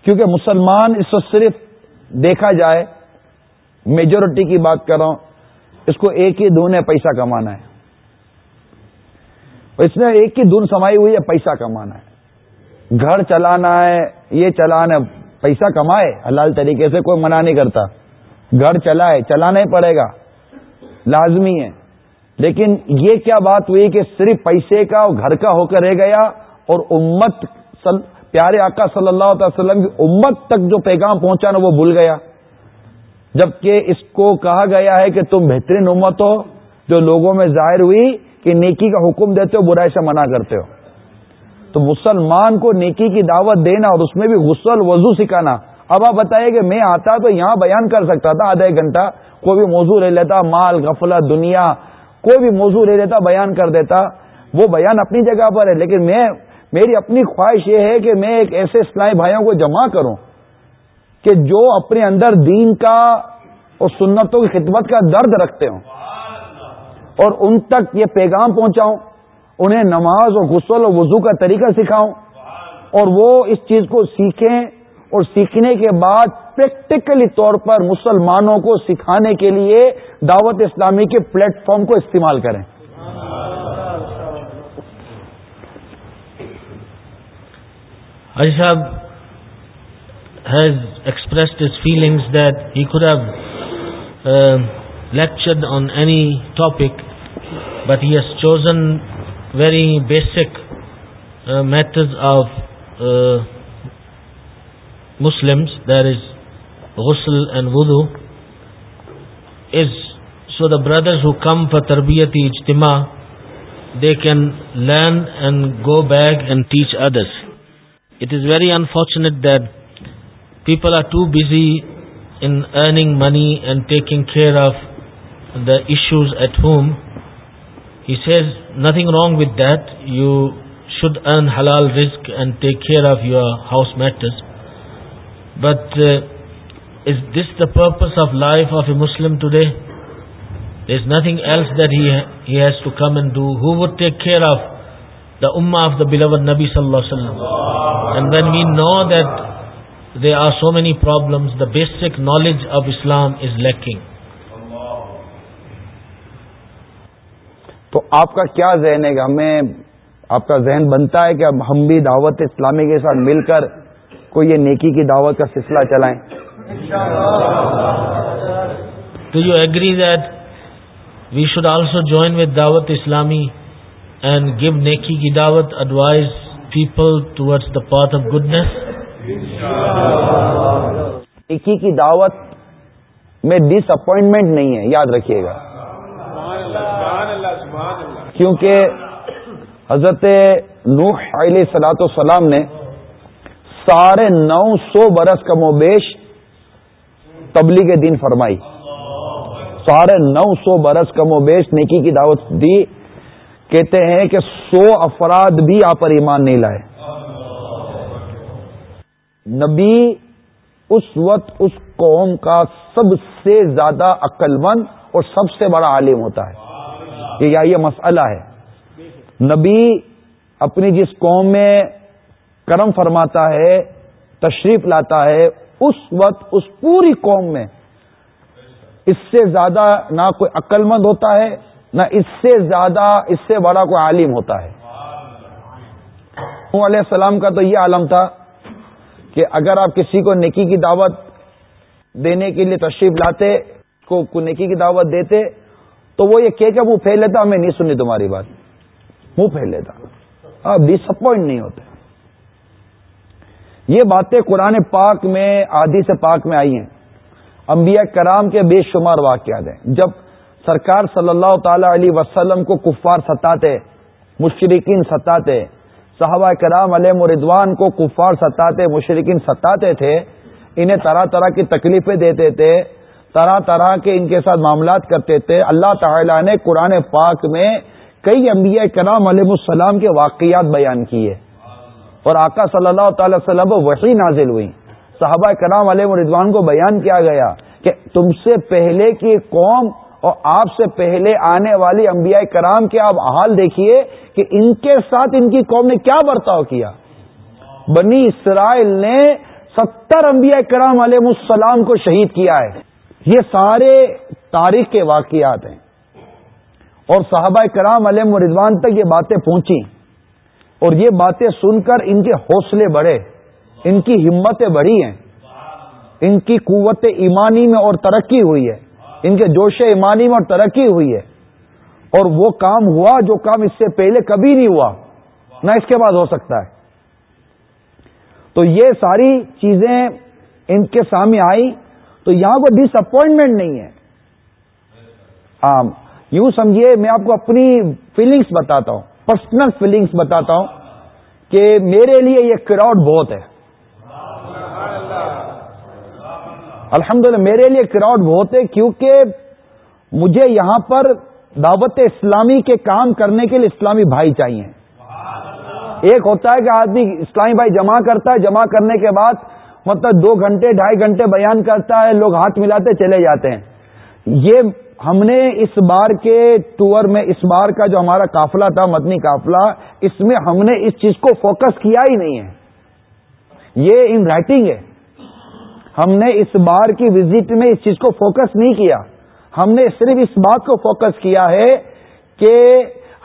کیونکہ مسلمان اس کو صرف دیکھا جائے میجورٹی کی بات کر رہا ہوں اس کو ایک ہی دو نے پیسہ کمانا ہے اس میں ایک ہی دھن سمائی ہوئی ہے پیسہ کمانا ہے گھر چلانا ہے یہ چلانا ہے پیسہ کمائے حلال طریقے سے کوئی منع نہیں کرتا گھر چلائے چلانا ہی پڑے گا لازمی ہے لیکن یہ کیا بات ہوئی کہ صرف پیسے کا اور گھر کا ہو کر رہ گیا اور امت سل پیارے آقا صلی اللہ علیہ وسلم کی امت تک جو پیغام پہنچا نا وہ بھول گیا جبکہ اس کو کہا گیا ہے کہ تم بہترین امت ہو جو لوگوں میں ظاہر ہوئی کہ نیکی کا حکم دیتے ہو برائی سے منع کرتے ہو تو مسلمان کو نیکی کی دعوت دینا اور اس میں بھی غسل وضو سکھانا اب آپ بتائیے کہ میں آتا تو یہاں بیان کر سکتا تھا آدھا ایک گھنٹہ کوئی بھی موضوع لے لیتا مال غفلت دنیا کوئی بھی موضوع لے لیتا بیان کر دیتا وہ بیان اپنی جگہ پر ہے لیکن میں میری اپنی خواہش یہ ہے کہ میں ایک ایسے اسلائی بھائیوں کو جمع کروں کہ جو اپنے اندر دین کا اور سنتوں کی خدمت کا درد رکھتے ہوں اور ان تک یہ پیغام پہنچاؤں انہیں نماز اور غسل اور وضو کا طریقہ سکھاؤں اور وہ اس چیز کو سیکھیں اور سیکھنے کے بعد پریکٹیکلی طور پر مسلمانوں کو سکھانے کے لیے دعوت اسلامی کے پلیٹ فارم کو استعمال کریں حاجی صاحب has expressed his that he have lectured on any topic but he has chosen very basic method of Muslims there is غسل and ودو is so the brothers who come for تربیتی اجتماع they can learn and go back and teach others it is very unfortunate that people are too busy in earning money and taking care of the issues at home he says nothing wrong with that you should earn Hilal risk and take care of your house matters but this the purpose of life of a Muslim today is nothing else that has to come and do hood take care of the Ummah of the beloved Nabi صلی اللہ علام and then we know they are so many problems the basic knowledge of Islam is لیکن تو آپ کا کیا ذہن ہے کہ ہمیں آپ کا ذہن بنتا ہے کہ اب ہم بھی دعوت اسلامی کے ساتھ مل کر کوئی یہ نیکی کی دعوت کا سلسلہ چلائیں do you agree that we should also join with Dawat-e-Islami and give نیکی کی دعوت advise people the path of goodness نیکی کی دعوت میں ڈس اپوائنٹمنٹ نہیں ہے یاد رکھیے گا کیونکہ حضرت نوح علیہ سلاۃ والسلام نے سارے نو سو برس کا و بیش تبلیغ دین فرمائی سارے نو سو برس کم و بیش نیکی کی دعوت دی کہتے ہیں کہ سو افراد بھی آپ پر ایمان نہیں لائے نبی اس وقت اس قوم کا سب سے زیادہ عقل مند اور سب سے بڑا عالم ہوتا ہے یا یہ مسئلہ ہے نبی اپنی جس قوم میں کرم فرماتا ہے تشریف لاتا ہے اس وقت اس پوری قوم میں اس سے زیادہ نہ کوئی عقل مند ہوتا ہے نہ اس سے زیادہ اس سے بڑا کوئی عالم ہوتا ہے علیہ السلام کا تو یہ عالم تھا کہ اگر آپ کسی کو نکی کی دعوت دینے کے لیے تشریف لاتے کو نکی کی دعوت دیتے تو وہ یہ کہہ کے وہ پھیل لیتا میں نہیں سنی تمہاری بات منہ لیتا نہیں ہوتے یہ باتیں قرآن پاک میں آدھی سے پاک میں آئی ہیں انبیاء کرام کے بے شمار واقعات ہیں جب سرکار صلی اللہ تعالی علیہ وسلم کو کفار ستاتے مشرقین ستاتے صحابہ کرام علیہ مردوان کو کفار ستاتے مشرقین ستاتے تھے انہیں طرح طرح کی تکلیفیں دیتے تھے طرح طرح کے ان کے ساتھ معاملات کرتے تھے اللہ تعالیٰ نے قرآن پاک میں کئی انبیاء کرام علیہ السلام کے واقعات بیان کیے اور آقا صلی اللہ تعالی وسلم وہی نازل ہوئی صحابہ کرام علیہ رضوان کو بیان کیا گیا کہ تم سے پہلے کی قوم اور آپ سے پہلے آنے والی انبیاء کرام کے آپ حال دیکھیے کہ ان کے ساتھ ان کی قوم نے کیا برتاؤ کیا بنی اسرائیل نے ستر انبیاء کرام علیہ السلام کو شہید کیا ہے یہ سارے تاریخ کے واقعات ہیں اور صحابہ کرام علیہ مردوان تک یہ باتیں پہنچی اور یہ باتیں سن کر ان کے حوصلے بڑھے ان کی ہمتیں بڑھی ہیں ان کی قوت ایمانی میں اور ترقی ہوئی ہے ان کے جوش ایمانی میں اور ترقی ہوئی ہے اور وہ کام ہوا جو کام اس سے پہلے کبھی نہیں ہوا نہ اس کے بعد ہو سکتا ہے تو یہ ساری چیزیں ان کے سامنے آئیں تو یہاں کو ڈس اپوائنٹمنٹ نہیں ہے یوں سمجھیے میں آپ کو اپنی فیلنگس بتاتا ہوں پرسنل فیلنگس بتاتا ہوں کہ میرے لیے یہ کراؤڈ بہت ہے الحمد للہ میرے لیے کراؤڈ بہت ہے کیونکہ مجھے یہاں پر دعوت اسلامی کے کام کرنے کے لیے اسلامی بھائی چاہیے ایک ہوتا ہے کہ آدمی اسلامی بھائی جمع کرتا ہے جمع کرنے کے بعد مطلب دو گھنٹے ڈھائی گھنٹے بیان کرتا ہے لوگ ہاتھ ملاتے چلے جاتے ہیں یہ ہم نے اس بار کے ٹور میں اس بار کا جو ہمارا کافلہ تھا مدنی قافلہ اس میں ہم نے اس چیز کو فوکس کیا ہی نہیں ہے یہ ان رائٹنگ ہے ہم نے اس بار کی وزٹ میں اس چیز کو فوکس نہیں کیا ہم نے صرف اس بات کو فوکس کیا ہے کہ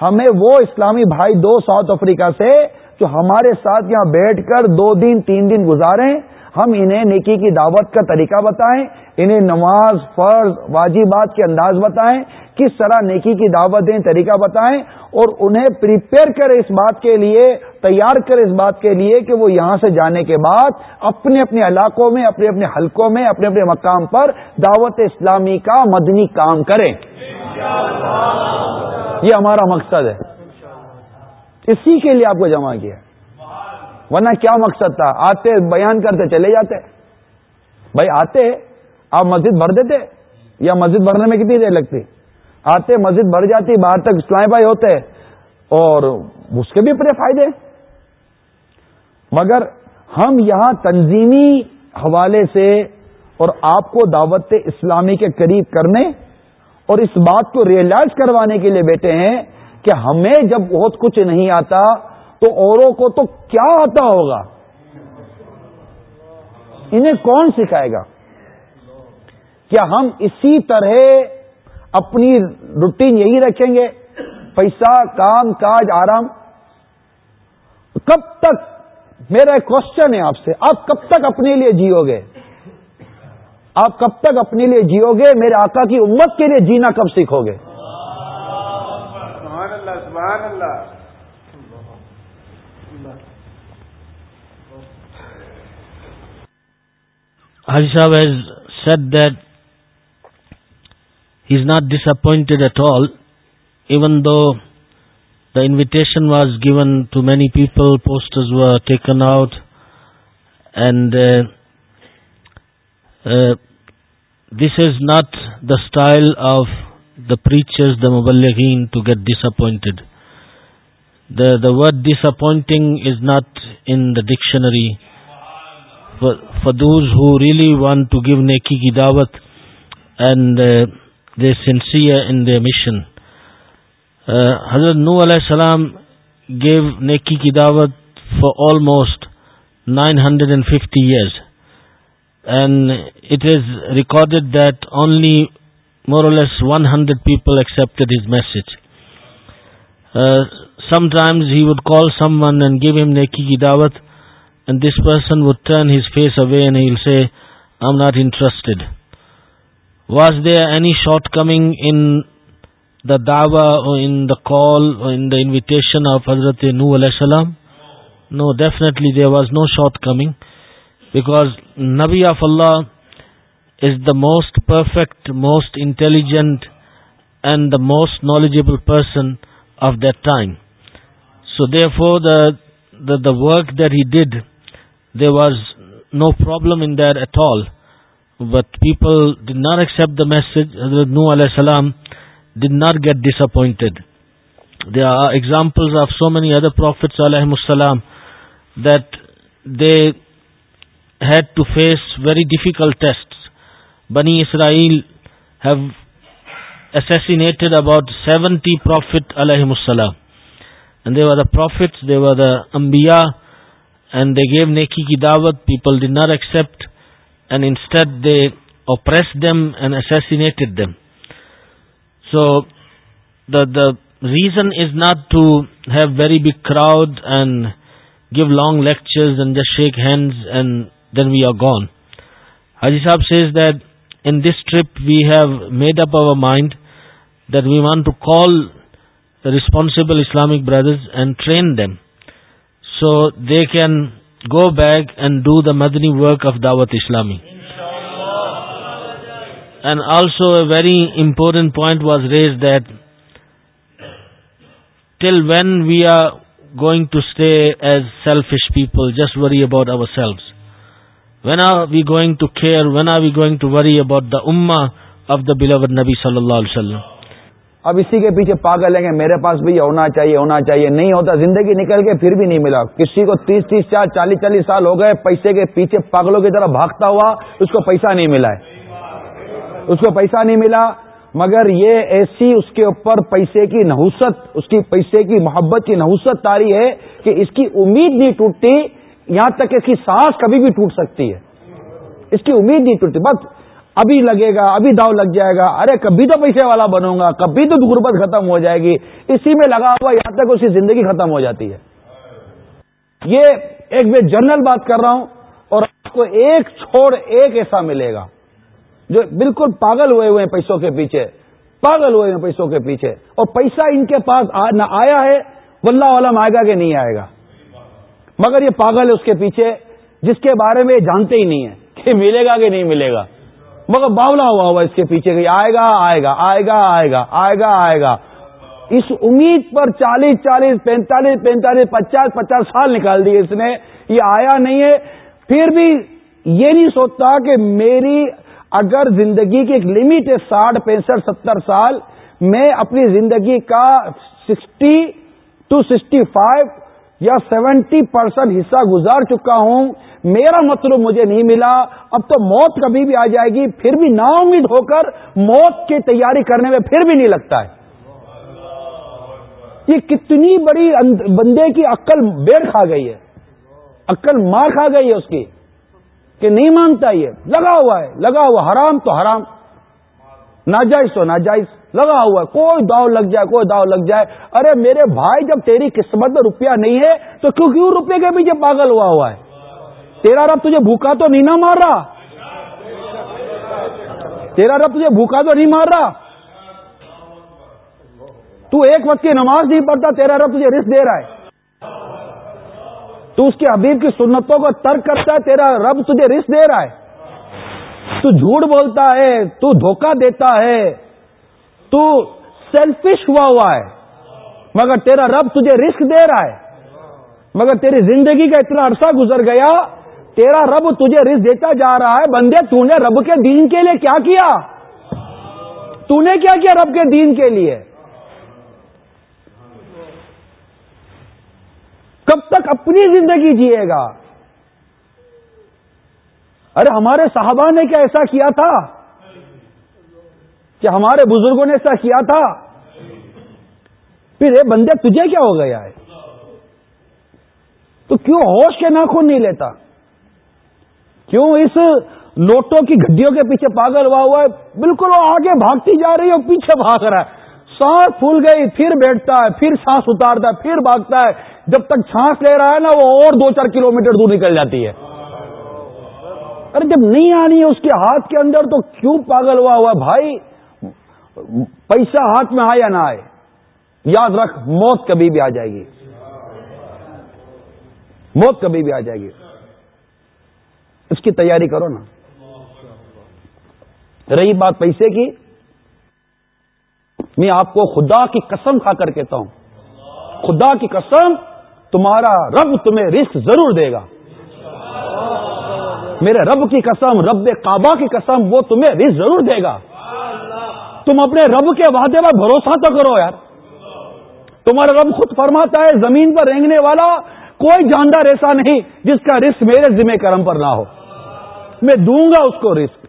ہمیں وہ اسلامی بھائی دو ساؤتھ افریقہ سے جو ہمارے ساتھ یہاں بیٹھ کر دو دن تین دن گزاریں ہم انہیں نیکی کی دعوت کا طریقہ بتائیں انہیں نماز فرض واجبات کے انداز بتائیں کس طرح نیکی کی دعوت دیں طریقہ بتائیں اور انہیں پریپئر کریں اس بات کے لیے تیار کریں اس بات کے لیے کہ وہ یہاں سے جانے کے بعد اپنے اپنے علاقوں میں اپنے اپنے حلقوں میں اپنے اپنے مقام پر دعوت اسلامی کا مدنی کام کریں یہ ہمارا مقصد ہے اسی کے لیے آپ کو جمع کیا ہے ورنہ کیا مقصد تھا آتے بیان کرتے چلے جاتے بھائی آتے آپ مسجد بھر دیتے یا مسجد بھرنے میں کتنی دیر لگتی آتے مسجد بھر جاتی باہر تک اسلام بھائی ہوتے اور اس کے بھی اپنے فائدے مگر ہم یہاں تنظیمی حوالے سے اور آپ کو دعوت اسلامی کے قریب کرنے اور اس بات کو ریئلائز کروانے کے لیے بیٹھے ہیں کہ ہمیں جب بہت کچھ نہیں آتا تو اوروں کو تو کیا آتا ہوگا انہیں کون سکھائے گا کیا ہم اسی طرح اپنی روٹین یہی رکھیں گے پیسہ کام کاج آرام کب تک میرا ایک کوشچن ہے آپ سے آپ کب تک اپنے لیے جیو گے آپ کب تک اپنے لیے جیو گے میرے آقا کی امت کے لیے جینا کب سیکھو گے Hafiz has said that he's not disappointed at all, even though the invitation was given to many people, posters were taken out, and uh, uh, this is not the style of the preachers, the muballighin, to get disappointed. The word disappointing is not in the dictionary. فردوز who really want to give نیکی کی دعوت and they sincere ان دشن حضرت نور علیہ السلام give نیکی کی دعوت for almost nine hundred and fifty years and it is recorded that only mores one hundred people accept message sometimes he would call someone and give him نیکی کی دعوت and this person would turn his face away and he'll say I am not interested was there any short come in the دعوی in the call in the انٹیشن of حضرت نو علیہ السلام نو definitely there was no shortcoming because نبی of Allah is the most perfect most intelligent and the most knowledgeable person of time so they for the the the work that he did there was no problem in there at all but people did not accept the message Nuh الحسلام did not get disappointed they are examples of so many other prophets الحم السلام that they had to face very difficult test ونی Israel have ایسڈ about seventy prophet الحم السلام they are the prophets دے وا دا امبیا and they give نیکی کی دعوت people did not accept and inter they oppress them and assassinated them so the the reason is not to have very big crowd and give long lecture shake hands and then we are gone Haji Sahib says that in this trip we have made up our mind that we want to call responsible Islamic brothers and train them so they can go back and do the Madani work of Dawat Islami and also a very important point was raise that till when we are going to stay as selfish people just worry about our self when are we going to care when are we going to worry about the ummah of the Bilour نبی صلی اللہ علیہ وسلم اب اسی کے پیچھے پاگل ہیں کہ میرے پاس بھی یہ ہونا چاہیے ہونا چاہیے نہیں ہوتا زندگی نکل کے پھر بھی نہیں ملا کسی کو تیس تیس چار چالیس چالیس سال ہو گئے پیسے کے پیچھے پاگلوں کی طرح بھاگتا ہوا اس کو پیسہ نہیں ملا ہے اس کو پیسہ نہیں ملا مگر یہ ایسی اس کے اوپر پیسے کی نحوست اس کی پیسے کی محبت کی نحوست تاری ہے کہ اس کی امید نہیں ٹوٹتی یہاں تک اس کی سانس کبھی بھی ٹوٹ سکتی ہے اس کی امید نہیں ٹوٹتی بس ابھی لگے گا ابھی داؤ لگ جائے گا ارے کبھی تو پیسے والا بنوں گا کبھی تو غربت ختم ہو جائے گی اسی میں لگا ہوا یہاں تک اس کی زندگی ختم ہو جاتی ہے یہ ایک میں جنرل بات کر رہا ہوں اور آپ کو ایک چھوڑ ایک ایسا ملے گا جو بالکل پاگل ہوئے ہوئے ہیں پیسوں کے پیچھے پاگل ہوئے ہیں پیسوں کے پیچھے اور پیسہ ان کے پاس نہ آیا ہے واللہ عالم آئے گا کہ نہیں آئے گا مگر یہ پاگل ہے اس کے پیچھے جس کے بارے میں یہ جانتے ہی نہیں ہے کہ ملے گا کہ نہیں ملے گا مگر باولا ہوا ہوا اس کے پیچھے کہ آئے گا آئے گا آئے گا آئے گا آئے گا آئے گا اس امید پر چالیس چالیس پینتالیس پینتالیس پچاس پچاس سال نکال دیے اس نے یہ آیا نہیں ہے پھر بھی یہ نہیں سوچتا کہ میری اگر زندگی کی ایک لمٹ ہے ساٹھ پینسٹھ ستر سال میں اپنی زندگی کا سکسٹی ٹو سکسٹی فائیو یا سیونٹی پرسینٹ حصہ گزار چکا ہوں میرا مطلب مجھے نہیں ملا اب تو موت کبھی بھی آ جائے گی پھر بھی نا امید ہو کر موت کی تیاری کرنے میں پھر بھی نہیں لگتا ہے یہ کتنی بڑی بندے کی عقل بیڑ کھا گئی ہے عقل مار کھا گئی ہے اس کی کہ نہیں مانتا یہ لگا ہوا ہے لگا ہوا حرام تو حرام ناجائز تو ناجائز لگا ہوا ہے کوئی داؤ لگ جائے کوئی داؤ لگ جائے ارے میرے بھائی جب تیری قسمت میں روپیہ نہیں ہے تو کیوں کیوں روپے کے پیچھے پاگل ہوا ہوا ہے تیرا رب تجھے بھوکا تو نہیں نہ مار رہا تیرا رب تجھے بھوکا تو نہیں مار رہا تو ایک وقت کی نماز نہیں پڑھتا تیرا رب تجھے رسک دے رہا ہے تو اس کے حبیب کی سنتوں کو ترک کرتا ہے تیرا رب تجھے رسک دے رہا ہے تو جھوٹ بولتا ہے تو دھوکہ دیتا ہے تو سیلفش ہوا ہوا ہے مگر تیرا رب تجھے رسک دے رہا ہے مگر تیری زندگی کا اتنا عرصہ گزر گیا تیرا رب تجھے رسک دیتا جا رہا ہے بندے تو نے رب کے دین کے لیے کیا کیا تو نے کیا کیا رب کے دین کے لیے کب تک اپنی زندگی جیے گا ارے ہمارے صحابہ نے کیا ایسا کیا تھا کہ ہمارے بزرگوں نے ایسا کیا تھا پھر بندے تجھے کیا ہو گیا ہے تو کیوں ہوش کے ناخون نہیں لیتا کیوں اس لوٹوں کی گڈیوں کے پیچھے پاگل ہوا ہوا ہے بالکل وہ آگے بھاگتی جا رہی ہے پیچھے بھاگ رہا ہے سانس پھول گئی پھر بیٹھتا ہے پھر سانس اتارتا ہے پھر بھاگتا ہے جب تک سانس لے رہا ہے نا وہ اور دو چار کلو دور نکل جاتی ہے ارے جب نہیں آنی ہے اس کے ہاتھ کے اندر تو کیوں پاگل ہوا ہوا بھائی پیسہ ہاتھ میں آئے یا نہ آئے یاد رکھ موت کبھی بھی آ جائے گی موت کبھی بھی آ جائے گی اس کی تیاری کرو نا رہی بات پیسے کی میں آپ کو خدا کی قسم کھا کر کہتا ہوں خدا کی قسم تمہارا رب تمہیں رسک ضرور دے گا میرے رب کی قسم رب کعبہ کی قسم وہ تمہیں رسک ضرور دے گا تم اپنے رب کے وعدے پر بھروسہ تو کرو یار تمہارا رب خود فرماتا ہے زمین پر رینگنے والا کوئی جاندار ایسا نہیں جس کا رسک میرے ذمہ کرم پر نہ ہو میں دوں گا اس کو رسک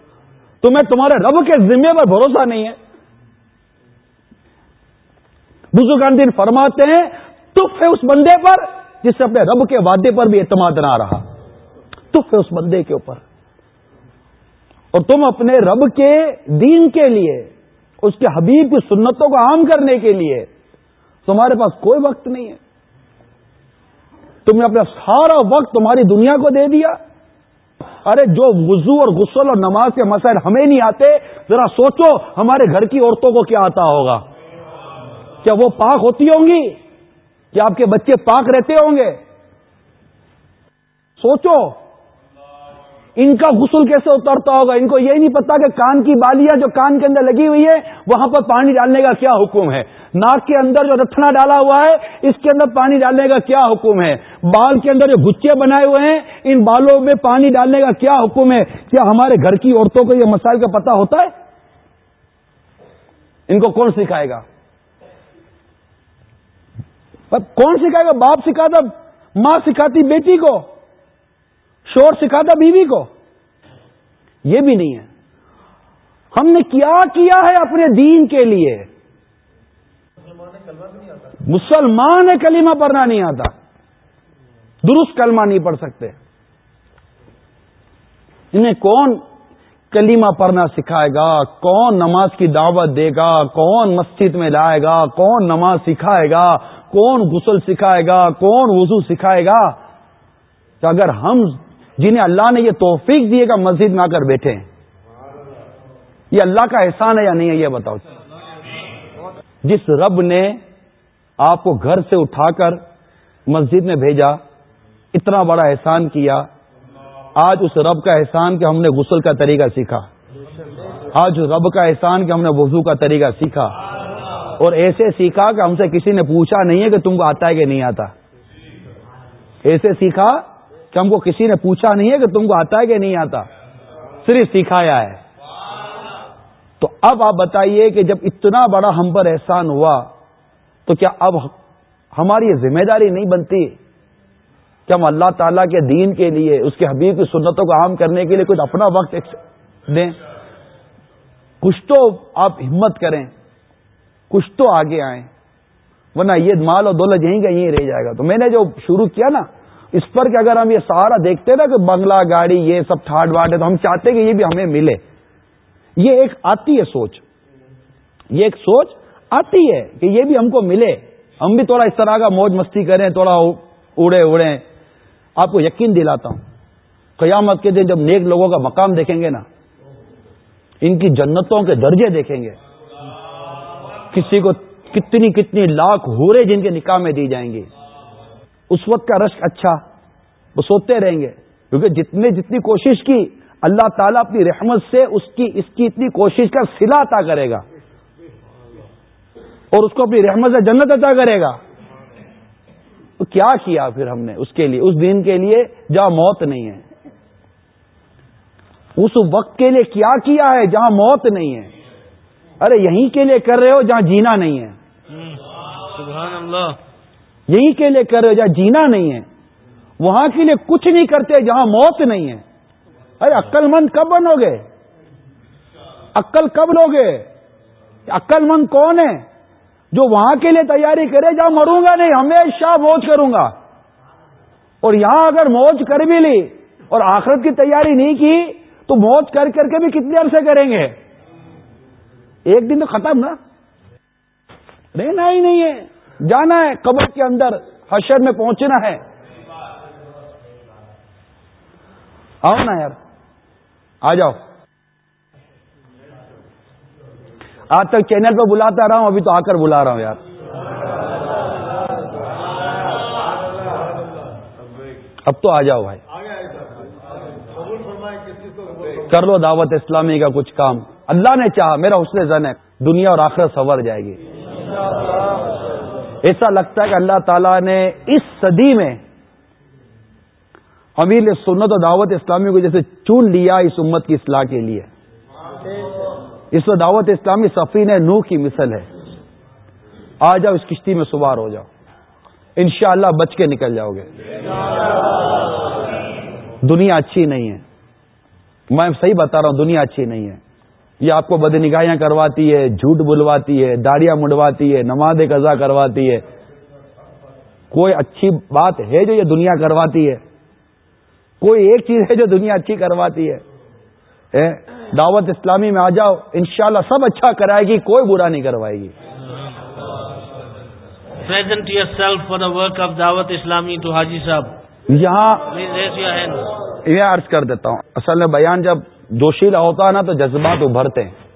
تمہیں تمہارے رب کے ذمے پر بھروسہ نہیں ہے بزرگان دین فرماتے ہیں تف ہے اس بندے پر جس سے اپنے رب کے وعدے پر بھی اعتماد نہ رہا تف ہے اس بندے کے اوپر اور تم اپنے رب کے دین کے لیے اس کے حبیب کی سنتوں کو عام کرنے کے لیے تمہارے پاس کوئی وقت نہیں ہے تم نے اپنا سارا وقت تمہاری دنیا کو دے دیا ارے جو وضو اور غسل اور نماز کے مسائل ہمیں نہیں آتے ذرا سوچو ہمارے گھر کی عورتوں کو کیا آتا ہوگا کیا وہ پاک ہوتی ہوں گی کیا آپ کے بچے پاک رہتے ہوں گے سوچو ان کا غسل کیسے اترتا ہوگا ان کو یہ نہیں پتا کہ کان کی بالیاں جو کان کے اندر لگی ہوئی ہے وہاں پر پانی ڈالنے کا کیا حکم ہے ناک کے اندر جو رتھنا ڈالا ہوا ہے اس کے اندر پانی ڈالنے کا کیا حکم ہے بال کے اندر جو گچے بنائے ہوئے ہیں ان بالوں میں پانی ڈالنے کا کیا حکم ہے کیا ہمارے گھر کی عورتوں کو یہ مسائل کا پتا ہوتا ہے ان کو کون سکھائے گا کون سکھائے گا باپ سکھاتا ماں سکھاتی بیٹی کو شور سکھاتا بیوی بیوی کو یہ بھی نہیں ہے ہم نے کیا کیا ہے اپنے دین کے لیے مسلمان کلمہ پڑھنا نہیں آتا درست کلمہ نہیں پڑھ سکتے انہیں کون کلمہ پڑھنا سکھائے گا کون نماز کی دعوت دے گا کون مسجد میں لائے گا کون نماز سکھائے گا کون غسل سکھائے گا کون وضو سکھائے گا اگر ہم جنہیں اللہ نے یہ توفیق دیے گا مسجد میں آ کر بیٹھے ہیں یہ اللہ کا احسان ہے یا نہیں ہے یہ بتاؤ جس رب نے آپ کو گھر سے اٹھا کر مسجد میں بھیجا اتنا بڑا احسان کیا آج اس رب کا احسان کہ ہم نے غسل کا طریقہ سیکھا آج رب کا احسان کہ ہم نے وضو کا طریقہ سیکھا اور ایسے سیکھا کہ ہم سے کسی نے پوچھا نہیں ہے کہ تم کو آتا ہے کہ نہیں آتا ایسے سیکھا کہ ہم کو کسی نے پوچھا نہیں ہے کہ تم کو آتا ہے کہ نہیں آتا صرف سکھایا ہے تو اب آپ بتائیے کہ جب اتنا بڑا ہم پر احسان ہوا تو کیا اب ہماری ذمہ داری نہیں بنتی کہ ہم اللہ تعالیٰ کے دین کے لیے اس کے حبیب کی سنتوں کو عام کرنے کے لیے کچھ اپنا وقت دیں کچھ تو آپ ہمت کریں کچھ تو آگے آئیں ورنہ یہ مال اور دولت یہیں کا یہیں رہ جائے گا تو میں نے جو شروع کیا نا اس پر کہ اگر ہم یہ سارا دیکھتے نا کہ بنگلہ گاڑی یہ سب ٹھاٹ واٹ ہے تو ہم چاہتے ہیں کہ یہ بھی ہمیں ملے یہ ایک آتی ہے سوچ یہ ایک سوچ آتی ہے کہ یہ بھی ہم کو ملے ہم بھی تھوڑا اس طرح کا موج مستی کریں تھوڑا اڑے اڑے آپ کو یقین دلاتا ہوں قیامت کے دن جب نیک لوگوں کا مقام دیکھیں گے نا ان کی جنتوں کے درجے دیکھیں گے کسی کو کتنی کتنی لاکھ ہورے جن کے نکاح میں دی جائیں گی اس وقت کا رشک اچھا وہ سوتے رہیں گے کیونکہ جتنے جتنی کوشش کی اللہ تعالیٰ اپنی رحمت سے اس اس کی کی اتنی کوشش کا سلا عطا کرے گا اور اس کو اپنی رحمت سے جنت عطا کرے گا تو کیا کیا پھر ہم نے اس کے لیے اس دن کے لیے جہاں موت نہیں ہے اس وقت کے لیے کیا کیا ہے جہاں موت نہیں ہے ارے یہیں کے لیے کر رہے ہو جہاں جینا نہیں ہے یہی کے لیے کر رہے جہاں جینا نہیں ہے وہاں کے لیے کچھ نہیں کرتے جہاں موت نہیں ہے ارے عقل مند کب بنو گے عقل کب لو گے عقل مند کون ہے جو وہاں کے لیے تیاری کرے جہاں مروں گا نہیں ہمیشہ موج کروں گا اور یہاں اگر موج کر بھی لی اور آخرت کی تیاری نہیں کی تو موج کر کر کے بھی کتنے عرصے کریں گے ایک دن تو ختم نا رہنا ہی نہیں ہے جانا ہے قبر کے اندر حشر میں پہنچنا ہے آؤ نا یار آ جاؤ آج تک چینل پہ بلاتا رہا ہوں ابھی تو آ کر بلا رہا ہوں یار اب تو آ جاؤ بھائی کر لو دعوت اسلامی کا کچھ کام اللہ نے چاہا میرا حسن زن ہے دنیا اور آخرت سنور جائے گی ایسا لگتا ہے کہ اللہ تعالیٰ نے اس صدی میں امیر سنت و دعوت اسلامی کو جیسے چون لیا اس امت کی اصلاح کے لیے اس و دعوت اسلامی سفین نو کی مثل ہے آ جاؤ اس کشتی میں سوار ہو جاؤ انشاءاللہ اللہ بچ کے نکل جاؤ گے دنیا اچھی نہیں ہے میں صحیح بتا رہا ہوں دنیا اچھی نہیں ہے یہ آپ کو بد نگاہیاں کرواتی ہے جھوٹ بلواتی ہے داڑیاں مڑواتی ہے نماز قزا کرواتی ہے کوئی اچھی بات ہے جو یہ دنیا کرواتی ہے کوئی ایک چیز ہے جو دنیا اچھی کرواتی ہے دعوت اسلامی میں آ جاؤ ان سب اچھا کرائے گی کوئی برا نہیں کروائے the work of Dawat Islami تو حاجی صاحب یہاں کر دیتا ہوں اصل میں بیان جب جوشیلا ہوتا نا تو جذبات ابھرتے ہیں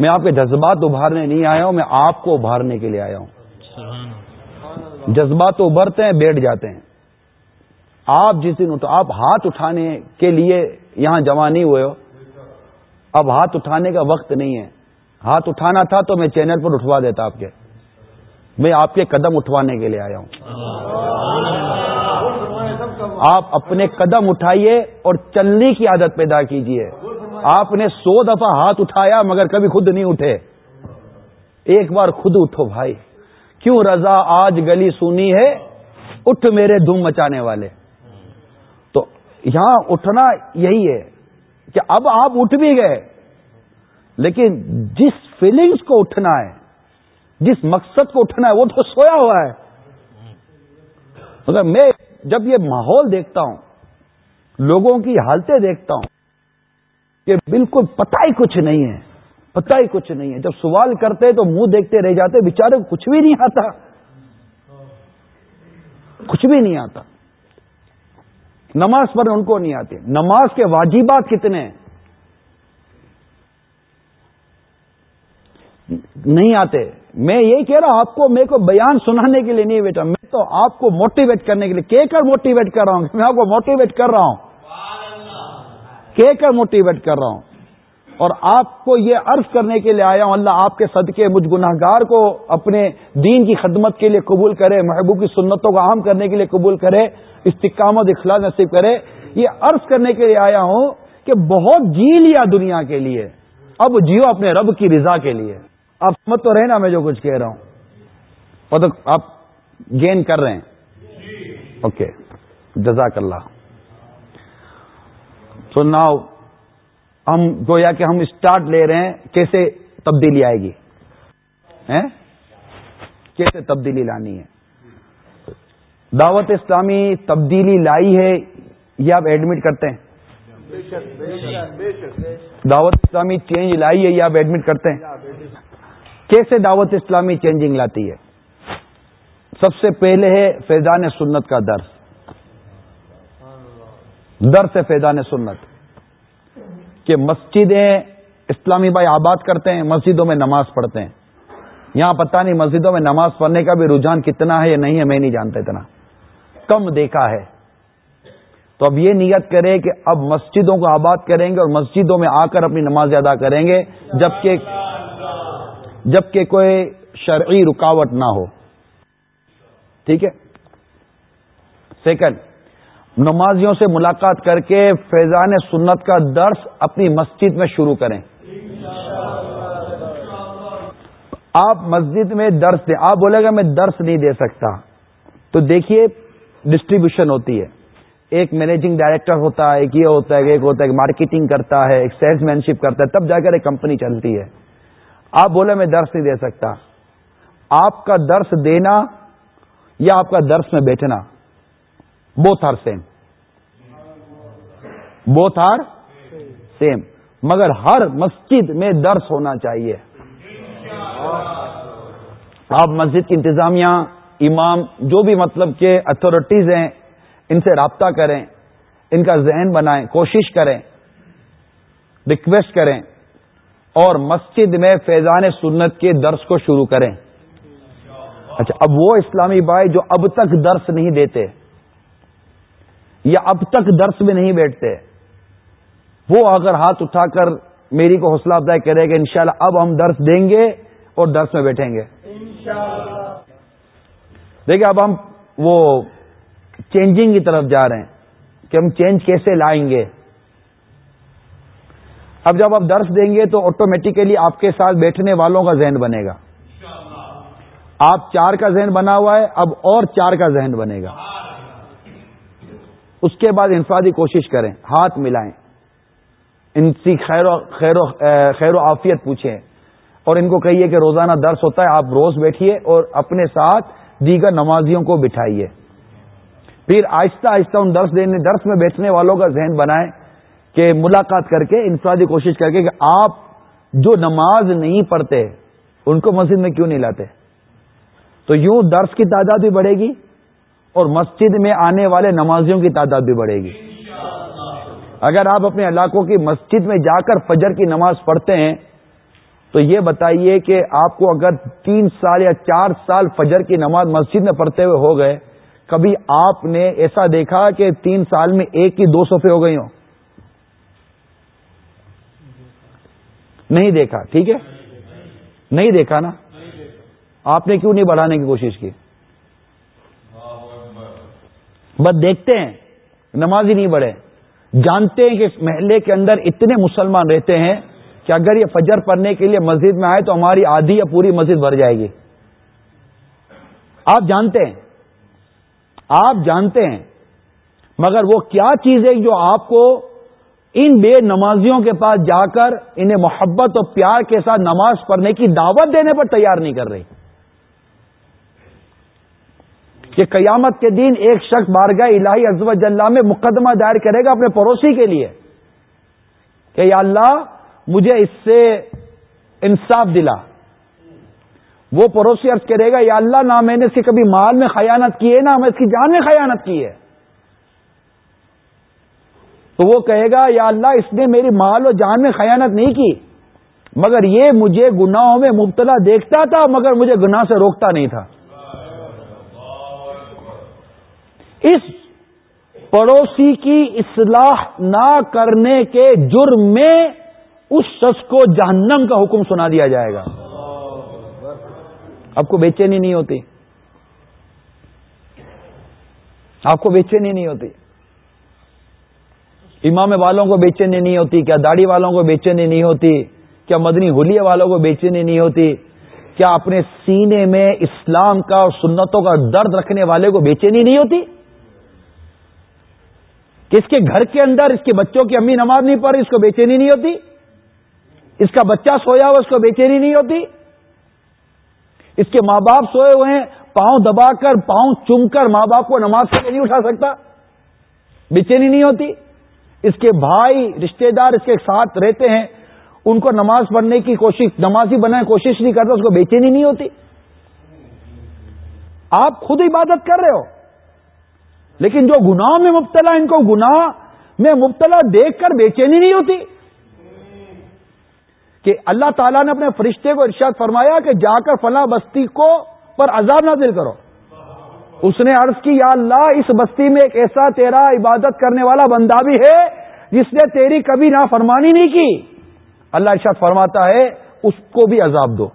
میں آپ کے جذبات ابھارنے نہیں آیا ہوں میں آپ کو ابھارنے کے لیے آیا ہوں جذبات ابھرتے ہیں بیٹھ جاتے ہیں آپ جس دن تو آپ ہاتھ اٹھانے کے لیے یہاں جمع نہیں ہوئے ہو اب ہاتھ اٹھانے کا وقت نہیں ہے ہاتھ اٹھانا تھا تو میں چینل پر اٹھوا دیتا آپ کے میں آپ کے قدم اٹھوانے کے لیے آیا ہوں آپ اپنے قدم اٹھائیے اور چلنے کی عادت پیدا کیجیے آپ نے سو دفعہ ہاتھ اٹھایا مگر کبھی خود نہیں اٹھے ایک بار خود اٹھو بھائی کیوں رضا آج گلی سونی ہے اٹھ میرے دھوم مچانے والے تو یہاں اٹھنا یہی ہے کہ اب آپ اٹھ بھی گئے لیکن جس فیلنگز کو اٹھنا ہے جس مقصد کو اٹھنا ہے وہ تو سویا ہوا ہے مگر میں جب یہ ماحول دیکھتا ہوں لوگوں کی حالتیں دیکھتا ہوں کہ بالکل پتہ ہی کچھ نہیں ہے پتہ ہی کچھ نہیں ہے جب سوال کرتے تو منہ دیکھتے رہ جاتے بےچارے کچھ بھی نہیں آتا کچھ بھی نہیں آتا نماز پر ان کو نہیں آتی نماز کے واجبات کتنے ہیں نہیں آتے میں یہی کہہ رہا ہوں آپ کو میرے کو بیان سنانے کے لیے نہیں بیٹا میں تو آپ کو موٹیویٹ کرنے کے لیے کہہ کر موٹیویٹ کر رہا ہوں میں آپ کو موٹیویٹ کر رہا ہوں کہہ کر موٹیویٹ کر رہا ہوں اور آپ کو یہ عرض کرنے کے لیے آیا ہوں اللہ آپ کے صدقے مجھ گناہ گار کو اپنے دین کی خدمت کے لیے قبول کرے محبوب کی سنتوں کو عام کرنے کے لیے قبول کرے استقامت اخلا نصیب کرے یہ عرض کرنے کے لیے آیا ہوں کہ بہت جی لیا دنیا کے لیے اب جیو اپنے رب کی رضا کے لیے آپ سمجھ تو رہے نا میں جو کچھ کہہ رہا ہوں وہ تو آپ گین کر رہے ہیں اوکے جزاک اللہ تو ناؤ ہم جو یا کہ ہم اسٹارٹ لے رہے ہیں کیسے تبدیلی آئے گی کیسے تبدیلی لانی ہے دعوت اسلامی تبدیلی لائی ہے یا آپ ایڈمٹ کرتے ہیں دعوت اسلامی چینج لائی ہے یا آپ ایڈمٹ کرتے ہیں کیسے دعوت اسلامی چینجنگ لاتی ہے سب سے پہلے ہے فیضان سنت کا در درس ہے فیضان سنت کہ مسجدیں اسلامی بھائی آباد کرتے ہیں مسجدوں میں نماز پڑھتے ہیں یہاں پتہ نہیں مسجدوں میں نماز پڑھنے کا بھی رجحان کتنا ہے یا نہیں ہے میں نہیں جانتا اتنا کم دیکھا ہے تو اب یہ نیت کرے کہ اب مسجدوں کو آباد کریں گے اور مسجدوں میں آ کر اپنی نماز ادا کریں گے جبکہ جبکہ کوئی شرعی رکاوٹ نہ ہو ٹھیک ہے سیکنڈ نمازیوں سے ملاقات کر کے فیضان سنت کا درس اپنی مسجد میں شروع کریں آپ مسجد میں درس دیں آپ بولے گا میں درس نہیں دے سکتا تو دیکھیے ڈسٹریبیوشن ہوتی ہے ایک مینیجنگ ڈائریکٹر ہوتا ہے ایک یہ ہوتا ہے ایک ہوتا ہے مارکیٹنگ کرتا ہے ایک سیلس مینشپ کرتا ہے تب جا کر ایک کمپنی چلتی ہے آپ بولے میں درس نہیں دے سکتا آپ کا درس دینا یا آپ کا درس میں بیٹھنا both are same both are same مگر ہر مسجد میں درس ہونا چاہیے آپ مسجد کی انتظامیہ امام جو بھی مطلب کہ اتھارٹیز ہیں ان سے رابطہ کریں ان کا ذہن بنائیں کوشش کریں ریکویسٹ کریں اور مسجد میں فیضان سنت کے درس کو شروع کریں اچھا اب وہ اسلامی بھائی جو اب تک درس نہیں دیتے یا اب تک درس میں نہیں بیٹھتے وہ اگر ہاتھ اٹھا کر میری کو حوصلہ افزائی کرے کہ انشاءاللہ اب ہم درس دیں گے اور درس میں بیٹھیں گے دیکھیں اب ہم وہ چینجنگ کی طرف جا رہے ہیں کہ ہم چینج کیسے لائیں گے اب جب آپ درس دیں گے تو آٹومیٹیکلی آپ کے ساتھ بیٹھنے والوں کا ذہن بنے گا آپ چار کا ذہن بنا ہوا ہے اب اور چار کا ذہن بنے گا اس کے بعد انفرادی کوشش کریں ہاتھ ملائیں ان سے خیر و خیر خیر و و آفیت پوچھیں اور ان کو کہیے کہ روزانہ درس ہوتا ہے آپ روز بیٹھیے اور اپنے ساتھ دیگر نمازیوں کو بٹھائیے پھر آہستہ آہستہ ان درس دینے درس میں بیٹھنے والوں کا ذہن بنائیں کہ ملاقات کر کے انفرادی کوشش کر کے کہ آپ جو نماز نہیں پڑھتے ان کو مسجد میں کیوں نہیں لاتے تو یوں درس کی تعداد بھی بڑھے گی اور مسجد میں آنے والے نمازیوں کی تعداد بھی بڑھے گی اگر آپ اپنے علاقوں کی مسجد میں جا کر فجر کی نماز پڑھتے ہیں تو یہ بتائیے کہ آپ کو اگر تین سال یا چار سال فجر کی نماز مسجد میں پڑھتے ہوئے ہو گئے کبھی آپ نے ایسا دیکھا کہ تین سال میں ایک ہی دو صفے ہو گئی ہوں نہیں دیکھا ٹھیک ہے نہیں دیکھا نا آپ نے کیوں نہیں بڑھانے کی کوشش کی بس دیکھتے ہیں نماز ہی نہیں بڑھے جانتے ہیں کہ محلے کے اندر اتنے مسلمان رہتے ہیں کہ اگر یہ فجر پڑھنے کے لیے مسجد میں آئے تو ہماری آدھی یا پوری مسجد بھر جائے گی آپ جانتے ہیں آپ جانتے ہیں مگر وہ کیا چیز ہے جو آپ کو ان بے نمازیوں کے پاس جا کر انہیں محبت اور پیار کے ساتھ نماز پڑھنے کی دعوت دینے پر تیار نہیں کر رہی کہ قیامت کے دن ایک شخص بارگاہ الہی ازب جلح میں مقدمہ دائر کرے گا اپنے پڑوسی کے لیے کہ یا اللہ مجھے اس سے انصاف دلا وہ پڑوسی عرض کرے گا یا اللہ نہ میں نے اس کے کبھی مال میں خیانت کی ہے نہ میں اس کی جان میں خیانت کی ہے تو وہ کہے گا یا اللہ اس نے میری مال و جان میں خیانت نہیں کی مگر یہ مجھے گناہوں میں مبتلا دیکھتا تھا مگر مجھے گناہ سے روکتا نہیں تھا اس پڑوسی کی اصلاح نہ کرنے کے جرم میں اس شخص کو جہنم کا حکم سنا دیا جائے گا آپ کو چینی نہیں ہوتی آپ کو چینی نہیں ہوتی امام والوں کو بےچینی نہیں ہوتی کیا داڑھی والوں کو بےچینی نہیں ہوتی کیا مدنی ہولیے والوں کو بیچی نہیں ہوتی کیا اپنے سینے میں اسلام کا اور سنتوں کا درد رکھنے والے کو بےچینی نہیں ہوتی کس کے گھر کے اندر اس کے بچوں کی امی نماز نہیں پڑھ اس کو بےچینی نہیں ہوتی اس کا بچہ سویا ہوا اس کو بےچینی نہیں ہوتی اس کے ماں باپ سوئے ہوئے ہیں پاؤں دبا کر پاؤں چوم کر ماں باپ کو نماز سے نہیں اٹھا سکتا بےچینی نہیں ہوتی اس کے بھائی رشتے دار اس کے ساتھ رہتے ہیں ان کو نماز پڑھنے کی کوشش نمازی بنانے کی کوشش نہیں کرتا اس کو چینی نہیں ہوتی آپ خود عبادت کر رہے ہو لیکن جو گناہ میں مبتلا ان کو گناہ میں مبتلا دیکھ کر بے چینی نہیں ہوتی کہ اللہ تعالیٰ نے اپنے فرشتے کو ارشاد فرمایا کہ جا کر فلاں بستی کو پر عذاب نازل کرو اس نے عرض کی یا اللہ اس بستی میں ایک ایسا تیرا عبادت کرنے والا بندہ بھی ہے جس نے تیری کبھی نہ فرمانی نہیں کی اللہ ارشاد فرماتا ہے اس کو بھی عذاب دو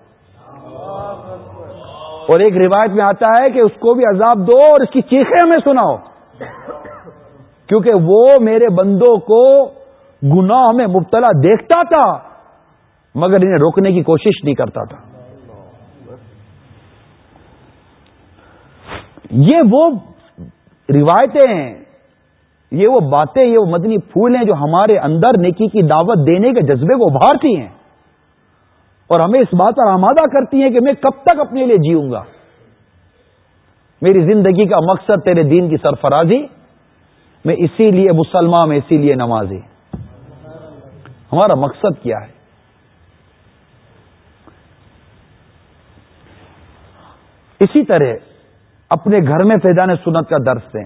اور ایک روایت میں آتا ہے کہ اس کو بھی عذاب دو اور اس کی چیخیں ہمیں سناؤ کیونکہ وہ میرے بندوں کو گناہ میں مبتلا دیکھتا تھا مگر انہیں روکنے کی کوشش نہیں کرتا تھا یہ وہ روایتیں ہیں یہ وہ باتیں یہ وہ مدنی پھول ہیں جو ہمارے اندر نیکی کی دعوت دینے کے جذبے کو ابھارتی ہیں اور ہمیں اس بات پر آمادہ کرتی ہیں کہ میں کب تک اپنے لیے جیوں گا میری زندگی کا مقصد تیرے دین کی سرفرازی میں اسی لیے مسلمان میں اسی لیے نمازی ہمارا مقصد کیا ہے اسی طرح اپنے گھر میں فیضان سنت کا درس دیں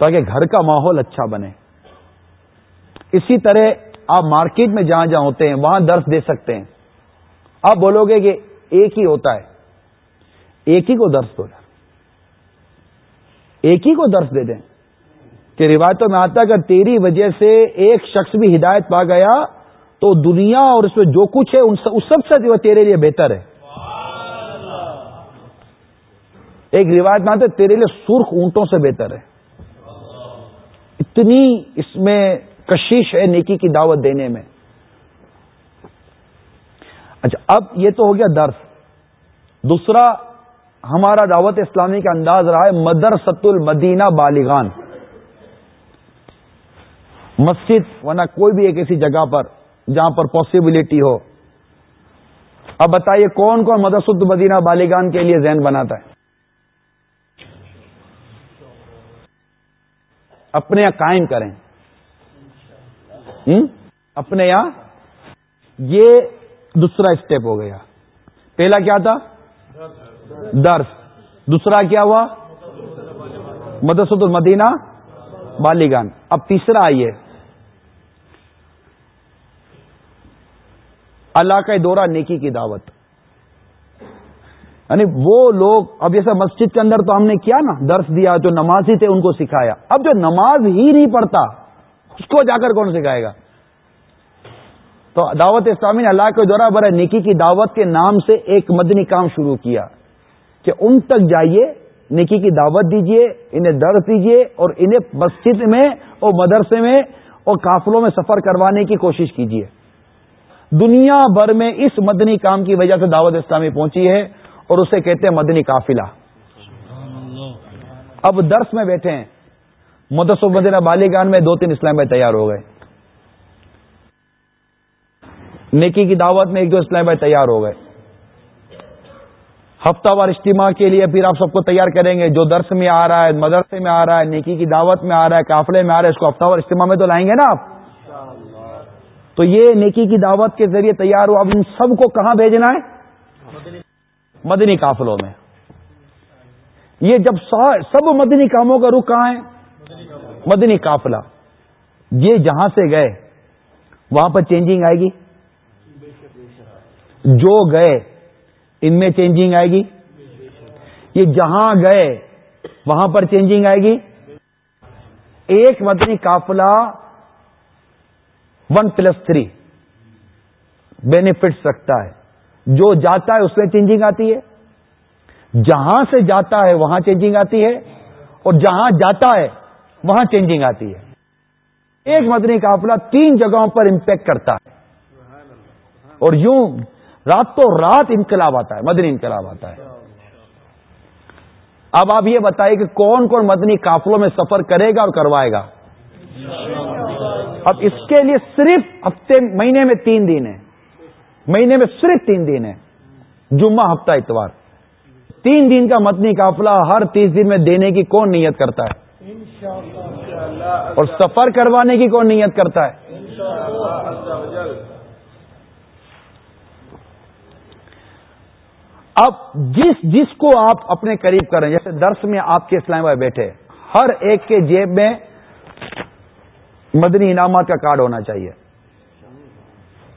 تاکہ گھر کا ماحول اچھا بنے اسی طرح آپ مارکیٹ میں جہاں جہاں ہوتے ہیں وہاں درس دے سکتے ہیں آپ بولو گے کہ ایک ہی ہوتا ہے ایک ہی کو درس دو ایک ہی کو درس دے دیں کہ روایتوں میں آتا اگر تیری وجہ سے ایک شخص بھی ہدایت پا گیا تو دنیا اور اس میں جو کچھ ہے اس سب سے تیرے لیے بہتر ہے ایک روایت میں ہے تیرے لیے سرخ اونٹوں سے بہتر ہے اتنی اس میں کشش ہے نیکی کی دعوت دینے میں اچھا اب یہ تو ہو گیا درس دوسرا ہمارا دعوت اسلامی کا انداز رہا ہے مدرسۃ المدینہ بالیگان مسجد ورنہ کوئی بھی ایک ایسی جگہ پر جہاں پر پاسبلٹی ہو اب بتائیے کون کون مدرسۃ المدینہ بالیگان کے لیے ذہن بناتا ہے اپنے یہاں قائم کریں اپنے یہاں یہ دوسرا اسٹیپ ہو گیا پہلا کیا تھا درس دوسرا کیا ہوا مدرسۃ المدینہ بالیگان اب تیسرا آئیے کا دورہ نیکی کی دعوت یعنی وہ لوگ اب جیسا مسجد کے اندر تو ہم نے کیا نا درس دیا جو نمازی تھے ان کو سکھایا اب جو نماز ہی نہیں پڑھتا اس کو جا کر کون سکھائے گا تو دعوت اسلامی نے اللہ کے دورہ برائے نکی کی دعوت کے نام سے ایک مدنی کام شروع کیا کہ ان تک جائیے نکی کی دعوت دیجیے انہیں درد دیجیے اور انہیں مسجد میں اور مدرسے میں اور کافلوں میں سفر کروانے کی کوشش کیجیے دنیا بھر میں اس مدنی کام کی وجہ سے دعوت اسلامی پہنچی ہے اور اسے کہتے ہیں مدنی قافلہ اب درس میں بیٹھے ہیں مدرس مدینہ بالیگان میں دو تین اسلام بھائی تیار ہو گئے نیکی کی دعوت میں ایک دو اسلام بھائی تیار ہو گئے ہفتہ وار اجتماع کے لیے پھر آپ سب کو تیار کریں گے جو درس میں آ رہا ہے مدرسے میں آ رہا ہے نیکی کی دعوت میں آ رہا ہے قافلے میں آ رہا ہے اس کو ہفتہ وار اجتماع میں تو لائیں گے نا آپ تو یہ نیکی کی دعوت کے ذریعے تیار ہو اب ان سب کو کہاں بھیجنا ہے مدنی کافلوں میں یہ جب سب مدنی کاموں کا رخ کہاں ہے مدنی کافلا یہ جہاں سے گئے وہاں پر چینجنگ آئے گی جو گئے ان میں چینجنگ آئے گی یہ جہاں گئے وہاں پر چینجنگ آئے گی ایک مدنی کافلا ون پلس تھری بینیفٹ رکھتا ہے جو جاتا ہے اس میں چینجنگ آتی ہے جہاں سے جاتا ہے وہاں چینجنگ آتی ہے اور جہاں جاتا ہے وہاں چینجنگ آتی ہے ایک مدنی قافلہ تین جگہوں پر امپیکٹ کرتا ہے اور یوں راتوں رات انقلاب آتا ہے مدنی انقلاب آتا ہے اب آپ یہ بتائیے کہ کون کون مدنی قافلوں میں سفر کرے گا اور کروائے گا اب اس کے لیے صرف ہفتے مہینے میں تین دن ہیں مہینے میں صرف تین دن ہے جمعہ ہفتہ اتوار تین دن کا متنی قافلہ ہر تیس دن میں دینے کی کون نیت کرتا ہے اور سفر کروانے کی کون نیت کرتا ہے اب جس جس کو آپ اپنے قریب کریں جیسے درس میں آپ کے اسلام بھائی بیٹھے ہر ایک کے جیب میں مدنی انعامات کا کارڈ ہونا چاہیے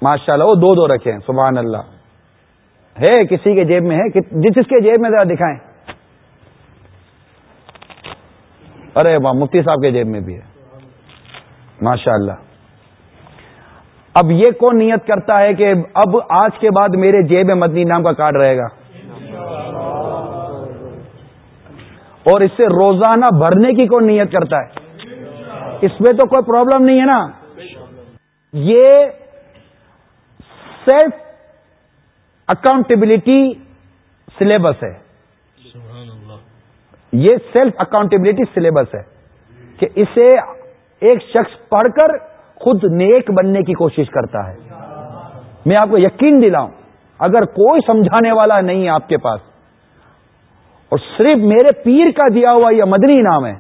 ماشاء اللہ وہ دو دو رکھے ہیں سبحان اللہ ہے کسی کے جیب میں ہے جس کے جیب میں ذرا دکھائیں ارے وہاں مفتی صاحب کے جیب میں بھی ہے ماشاء اللہ اب یہ کون نیت کرتا ہے کہ اب آج کے بعد میرے جیب مدنی نام کا کارڈ رہے گا اور اس سے روزانہ بھرنے کی کون نیت کرتا ہے اس میں تو کوئی پرابلم نہیں ہے نا یہ سیلف اکاؤنٹبلٹی سلیبس ہے یہ سیلف اکاؤنٹیبلٹی سلیبس ہے کہ اسے ایک شخص پڑھ کر خود نیک بننے کی کوشش کرتا ہے میں آپ کو یقین دلاؤں اگر کوئی سمجھانے والا نہیں ہے آپ کے پاس اور صرف میرے پیر کا دیا ہوا یہ مدنی نام ہے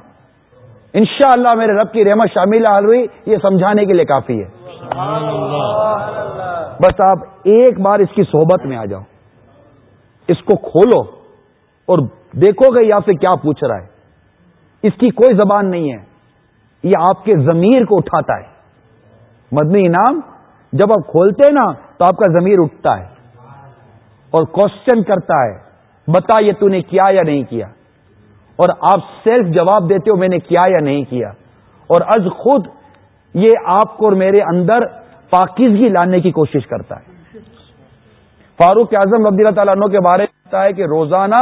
انشاءاللہ میرے رب کی رحمت شامل حال ہوئی یہ سمجھانے کے لیے کافی ہے بس آپ ایک بار اس کی صحبت میں آ جاؤ اس کو کھولو اور دیکھو گے آپ سے کیا پوچھ رہا ہے اس کی کوئی زبان نہیں ہے یہ آپ کے ضمیر کو اٹھاتا ہے مدنی انعام جب آپ کھولتے ہیں نا تو آپ کا ضمیر اٹھتا ہے اور کوشچن کرتا ہے بتا یہ تو نے کیا یا نہیں کیا اور آپ سیلف جواب دیتے ہو میں نے کیا یا نہیں کیا اور از خود یہ آپ کو اور میرے اندر پاکیزگی لانے کی کوشش کرتا ہے فاروق اعظم رضی اللہ تعالیٰ عنہ کے بارے میں ہے کہ روزانہ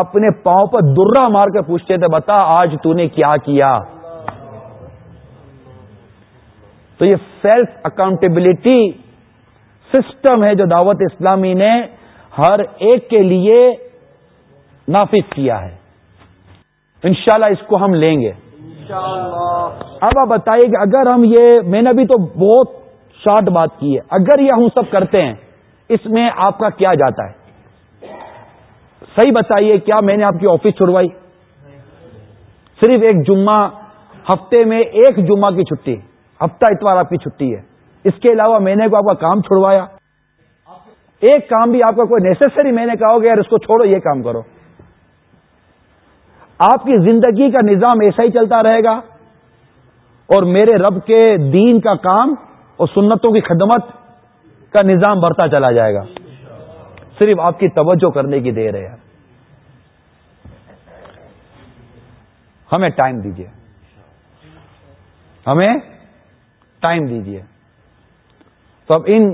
اپنے پاؤں پر درا مار کر پوچھتے تھے بتا آج تو نے کیا کیا تو یہ سیلف اکاؤنٹیبلٹی سسٹم ہے جو دعوت اسلامی نے ہر ایک کے لیے نافذ کیا ہے انشاءاللہ اس کو ہم لیں گے اب آپ بتائیے کہ اگر ہم یہ میں نے ابھی تو بہت شارٹ بات کی ہے اگر یہ ہم سب کرتے ہیں اس میں آپ کا کیا جاتا ہے صحیح بتائیے کیا میں نے آپ کی آفس چھڑوائی صرف ایک جمعہ ہفتے میں ایک جمعہ کی چھٹی ہفتہ اتوار آپ کی چھٹی ہے اس کے علاوہ میں نے آپ کا کام چھڑوایا ایک کام بھی آپ کا کوئی نیسسری میں نے کہا گے یار اس کو چھوڑو یہ کام کرو آپ کی زندگی کا نظام ایسا ہی چلتا رہے گا اور میرے رب کے دین کا کام اور سنتوں کی خدمت کا نظام بڑھتا چلا جائے گا صرف آپ کی توجہ کرنے کی دیر ہے ہمیں ٹائم دیجیے ہمیں ٹائم دیجیے تو اب ان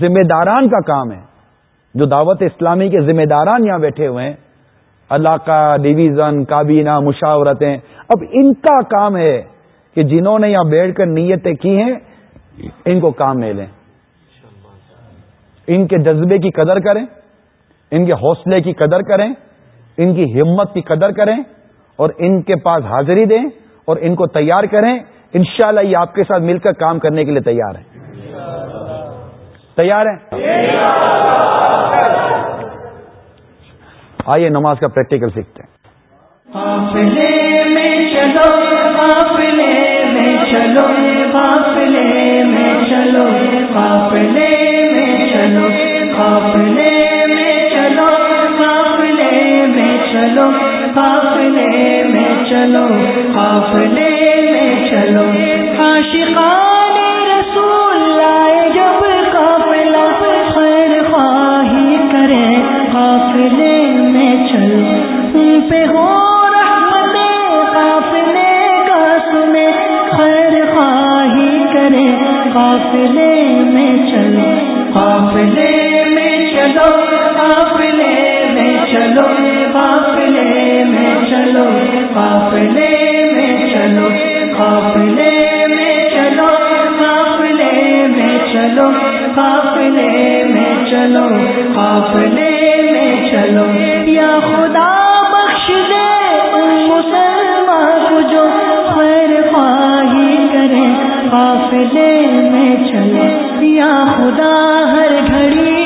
ذمہ داران کا کام ہے جو دعوت اسلامی کے ذمہ داران یہاں بیٹھے ہوئے ہیں علاقہ ڈویژن کابینہ مشاورتیں اب ان کا کام ہے کہ جنہوں نے یہاں بیٹھ کر نیتیں کی ہیں ان کو کام میں لیں ان کے جذبے کی قدر کریں ان کے حوصلے کی قدر کریں ان کی ہمت کی قدر کریں اور ان کے پاس حاضری دیں اور ان کو تیار کریں انشاءاللہ یہ آپ کے ساتھ مل کر کام کرنے کے لیے تیار ہیں تیار ہیں آئیے نماز کا پریکٹیکل سیکھتے ہیں چلو پے میں چلو میں چلو میں چلو میں چلو میں چلو لائے جب کرے میں چلو ہو قافلے میں چلو قافلے میں چلو قافلے میں چلو قافلے میں چلو قافلے میں چلو قافلے میں چلو قافلے میں چلو قافلے میں چلو قافلے میں چلو یا خدا بخش دے مسلمان جو خیر خواہ باپ قافلے میں چلے یا خدا ہر گھڑی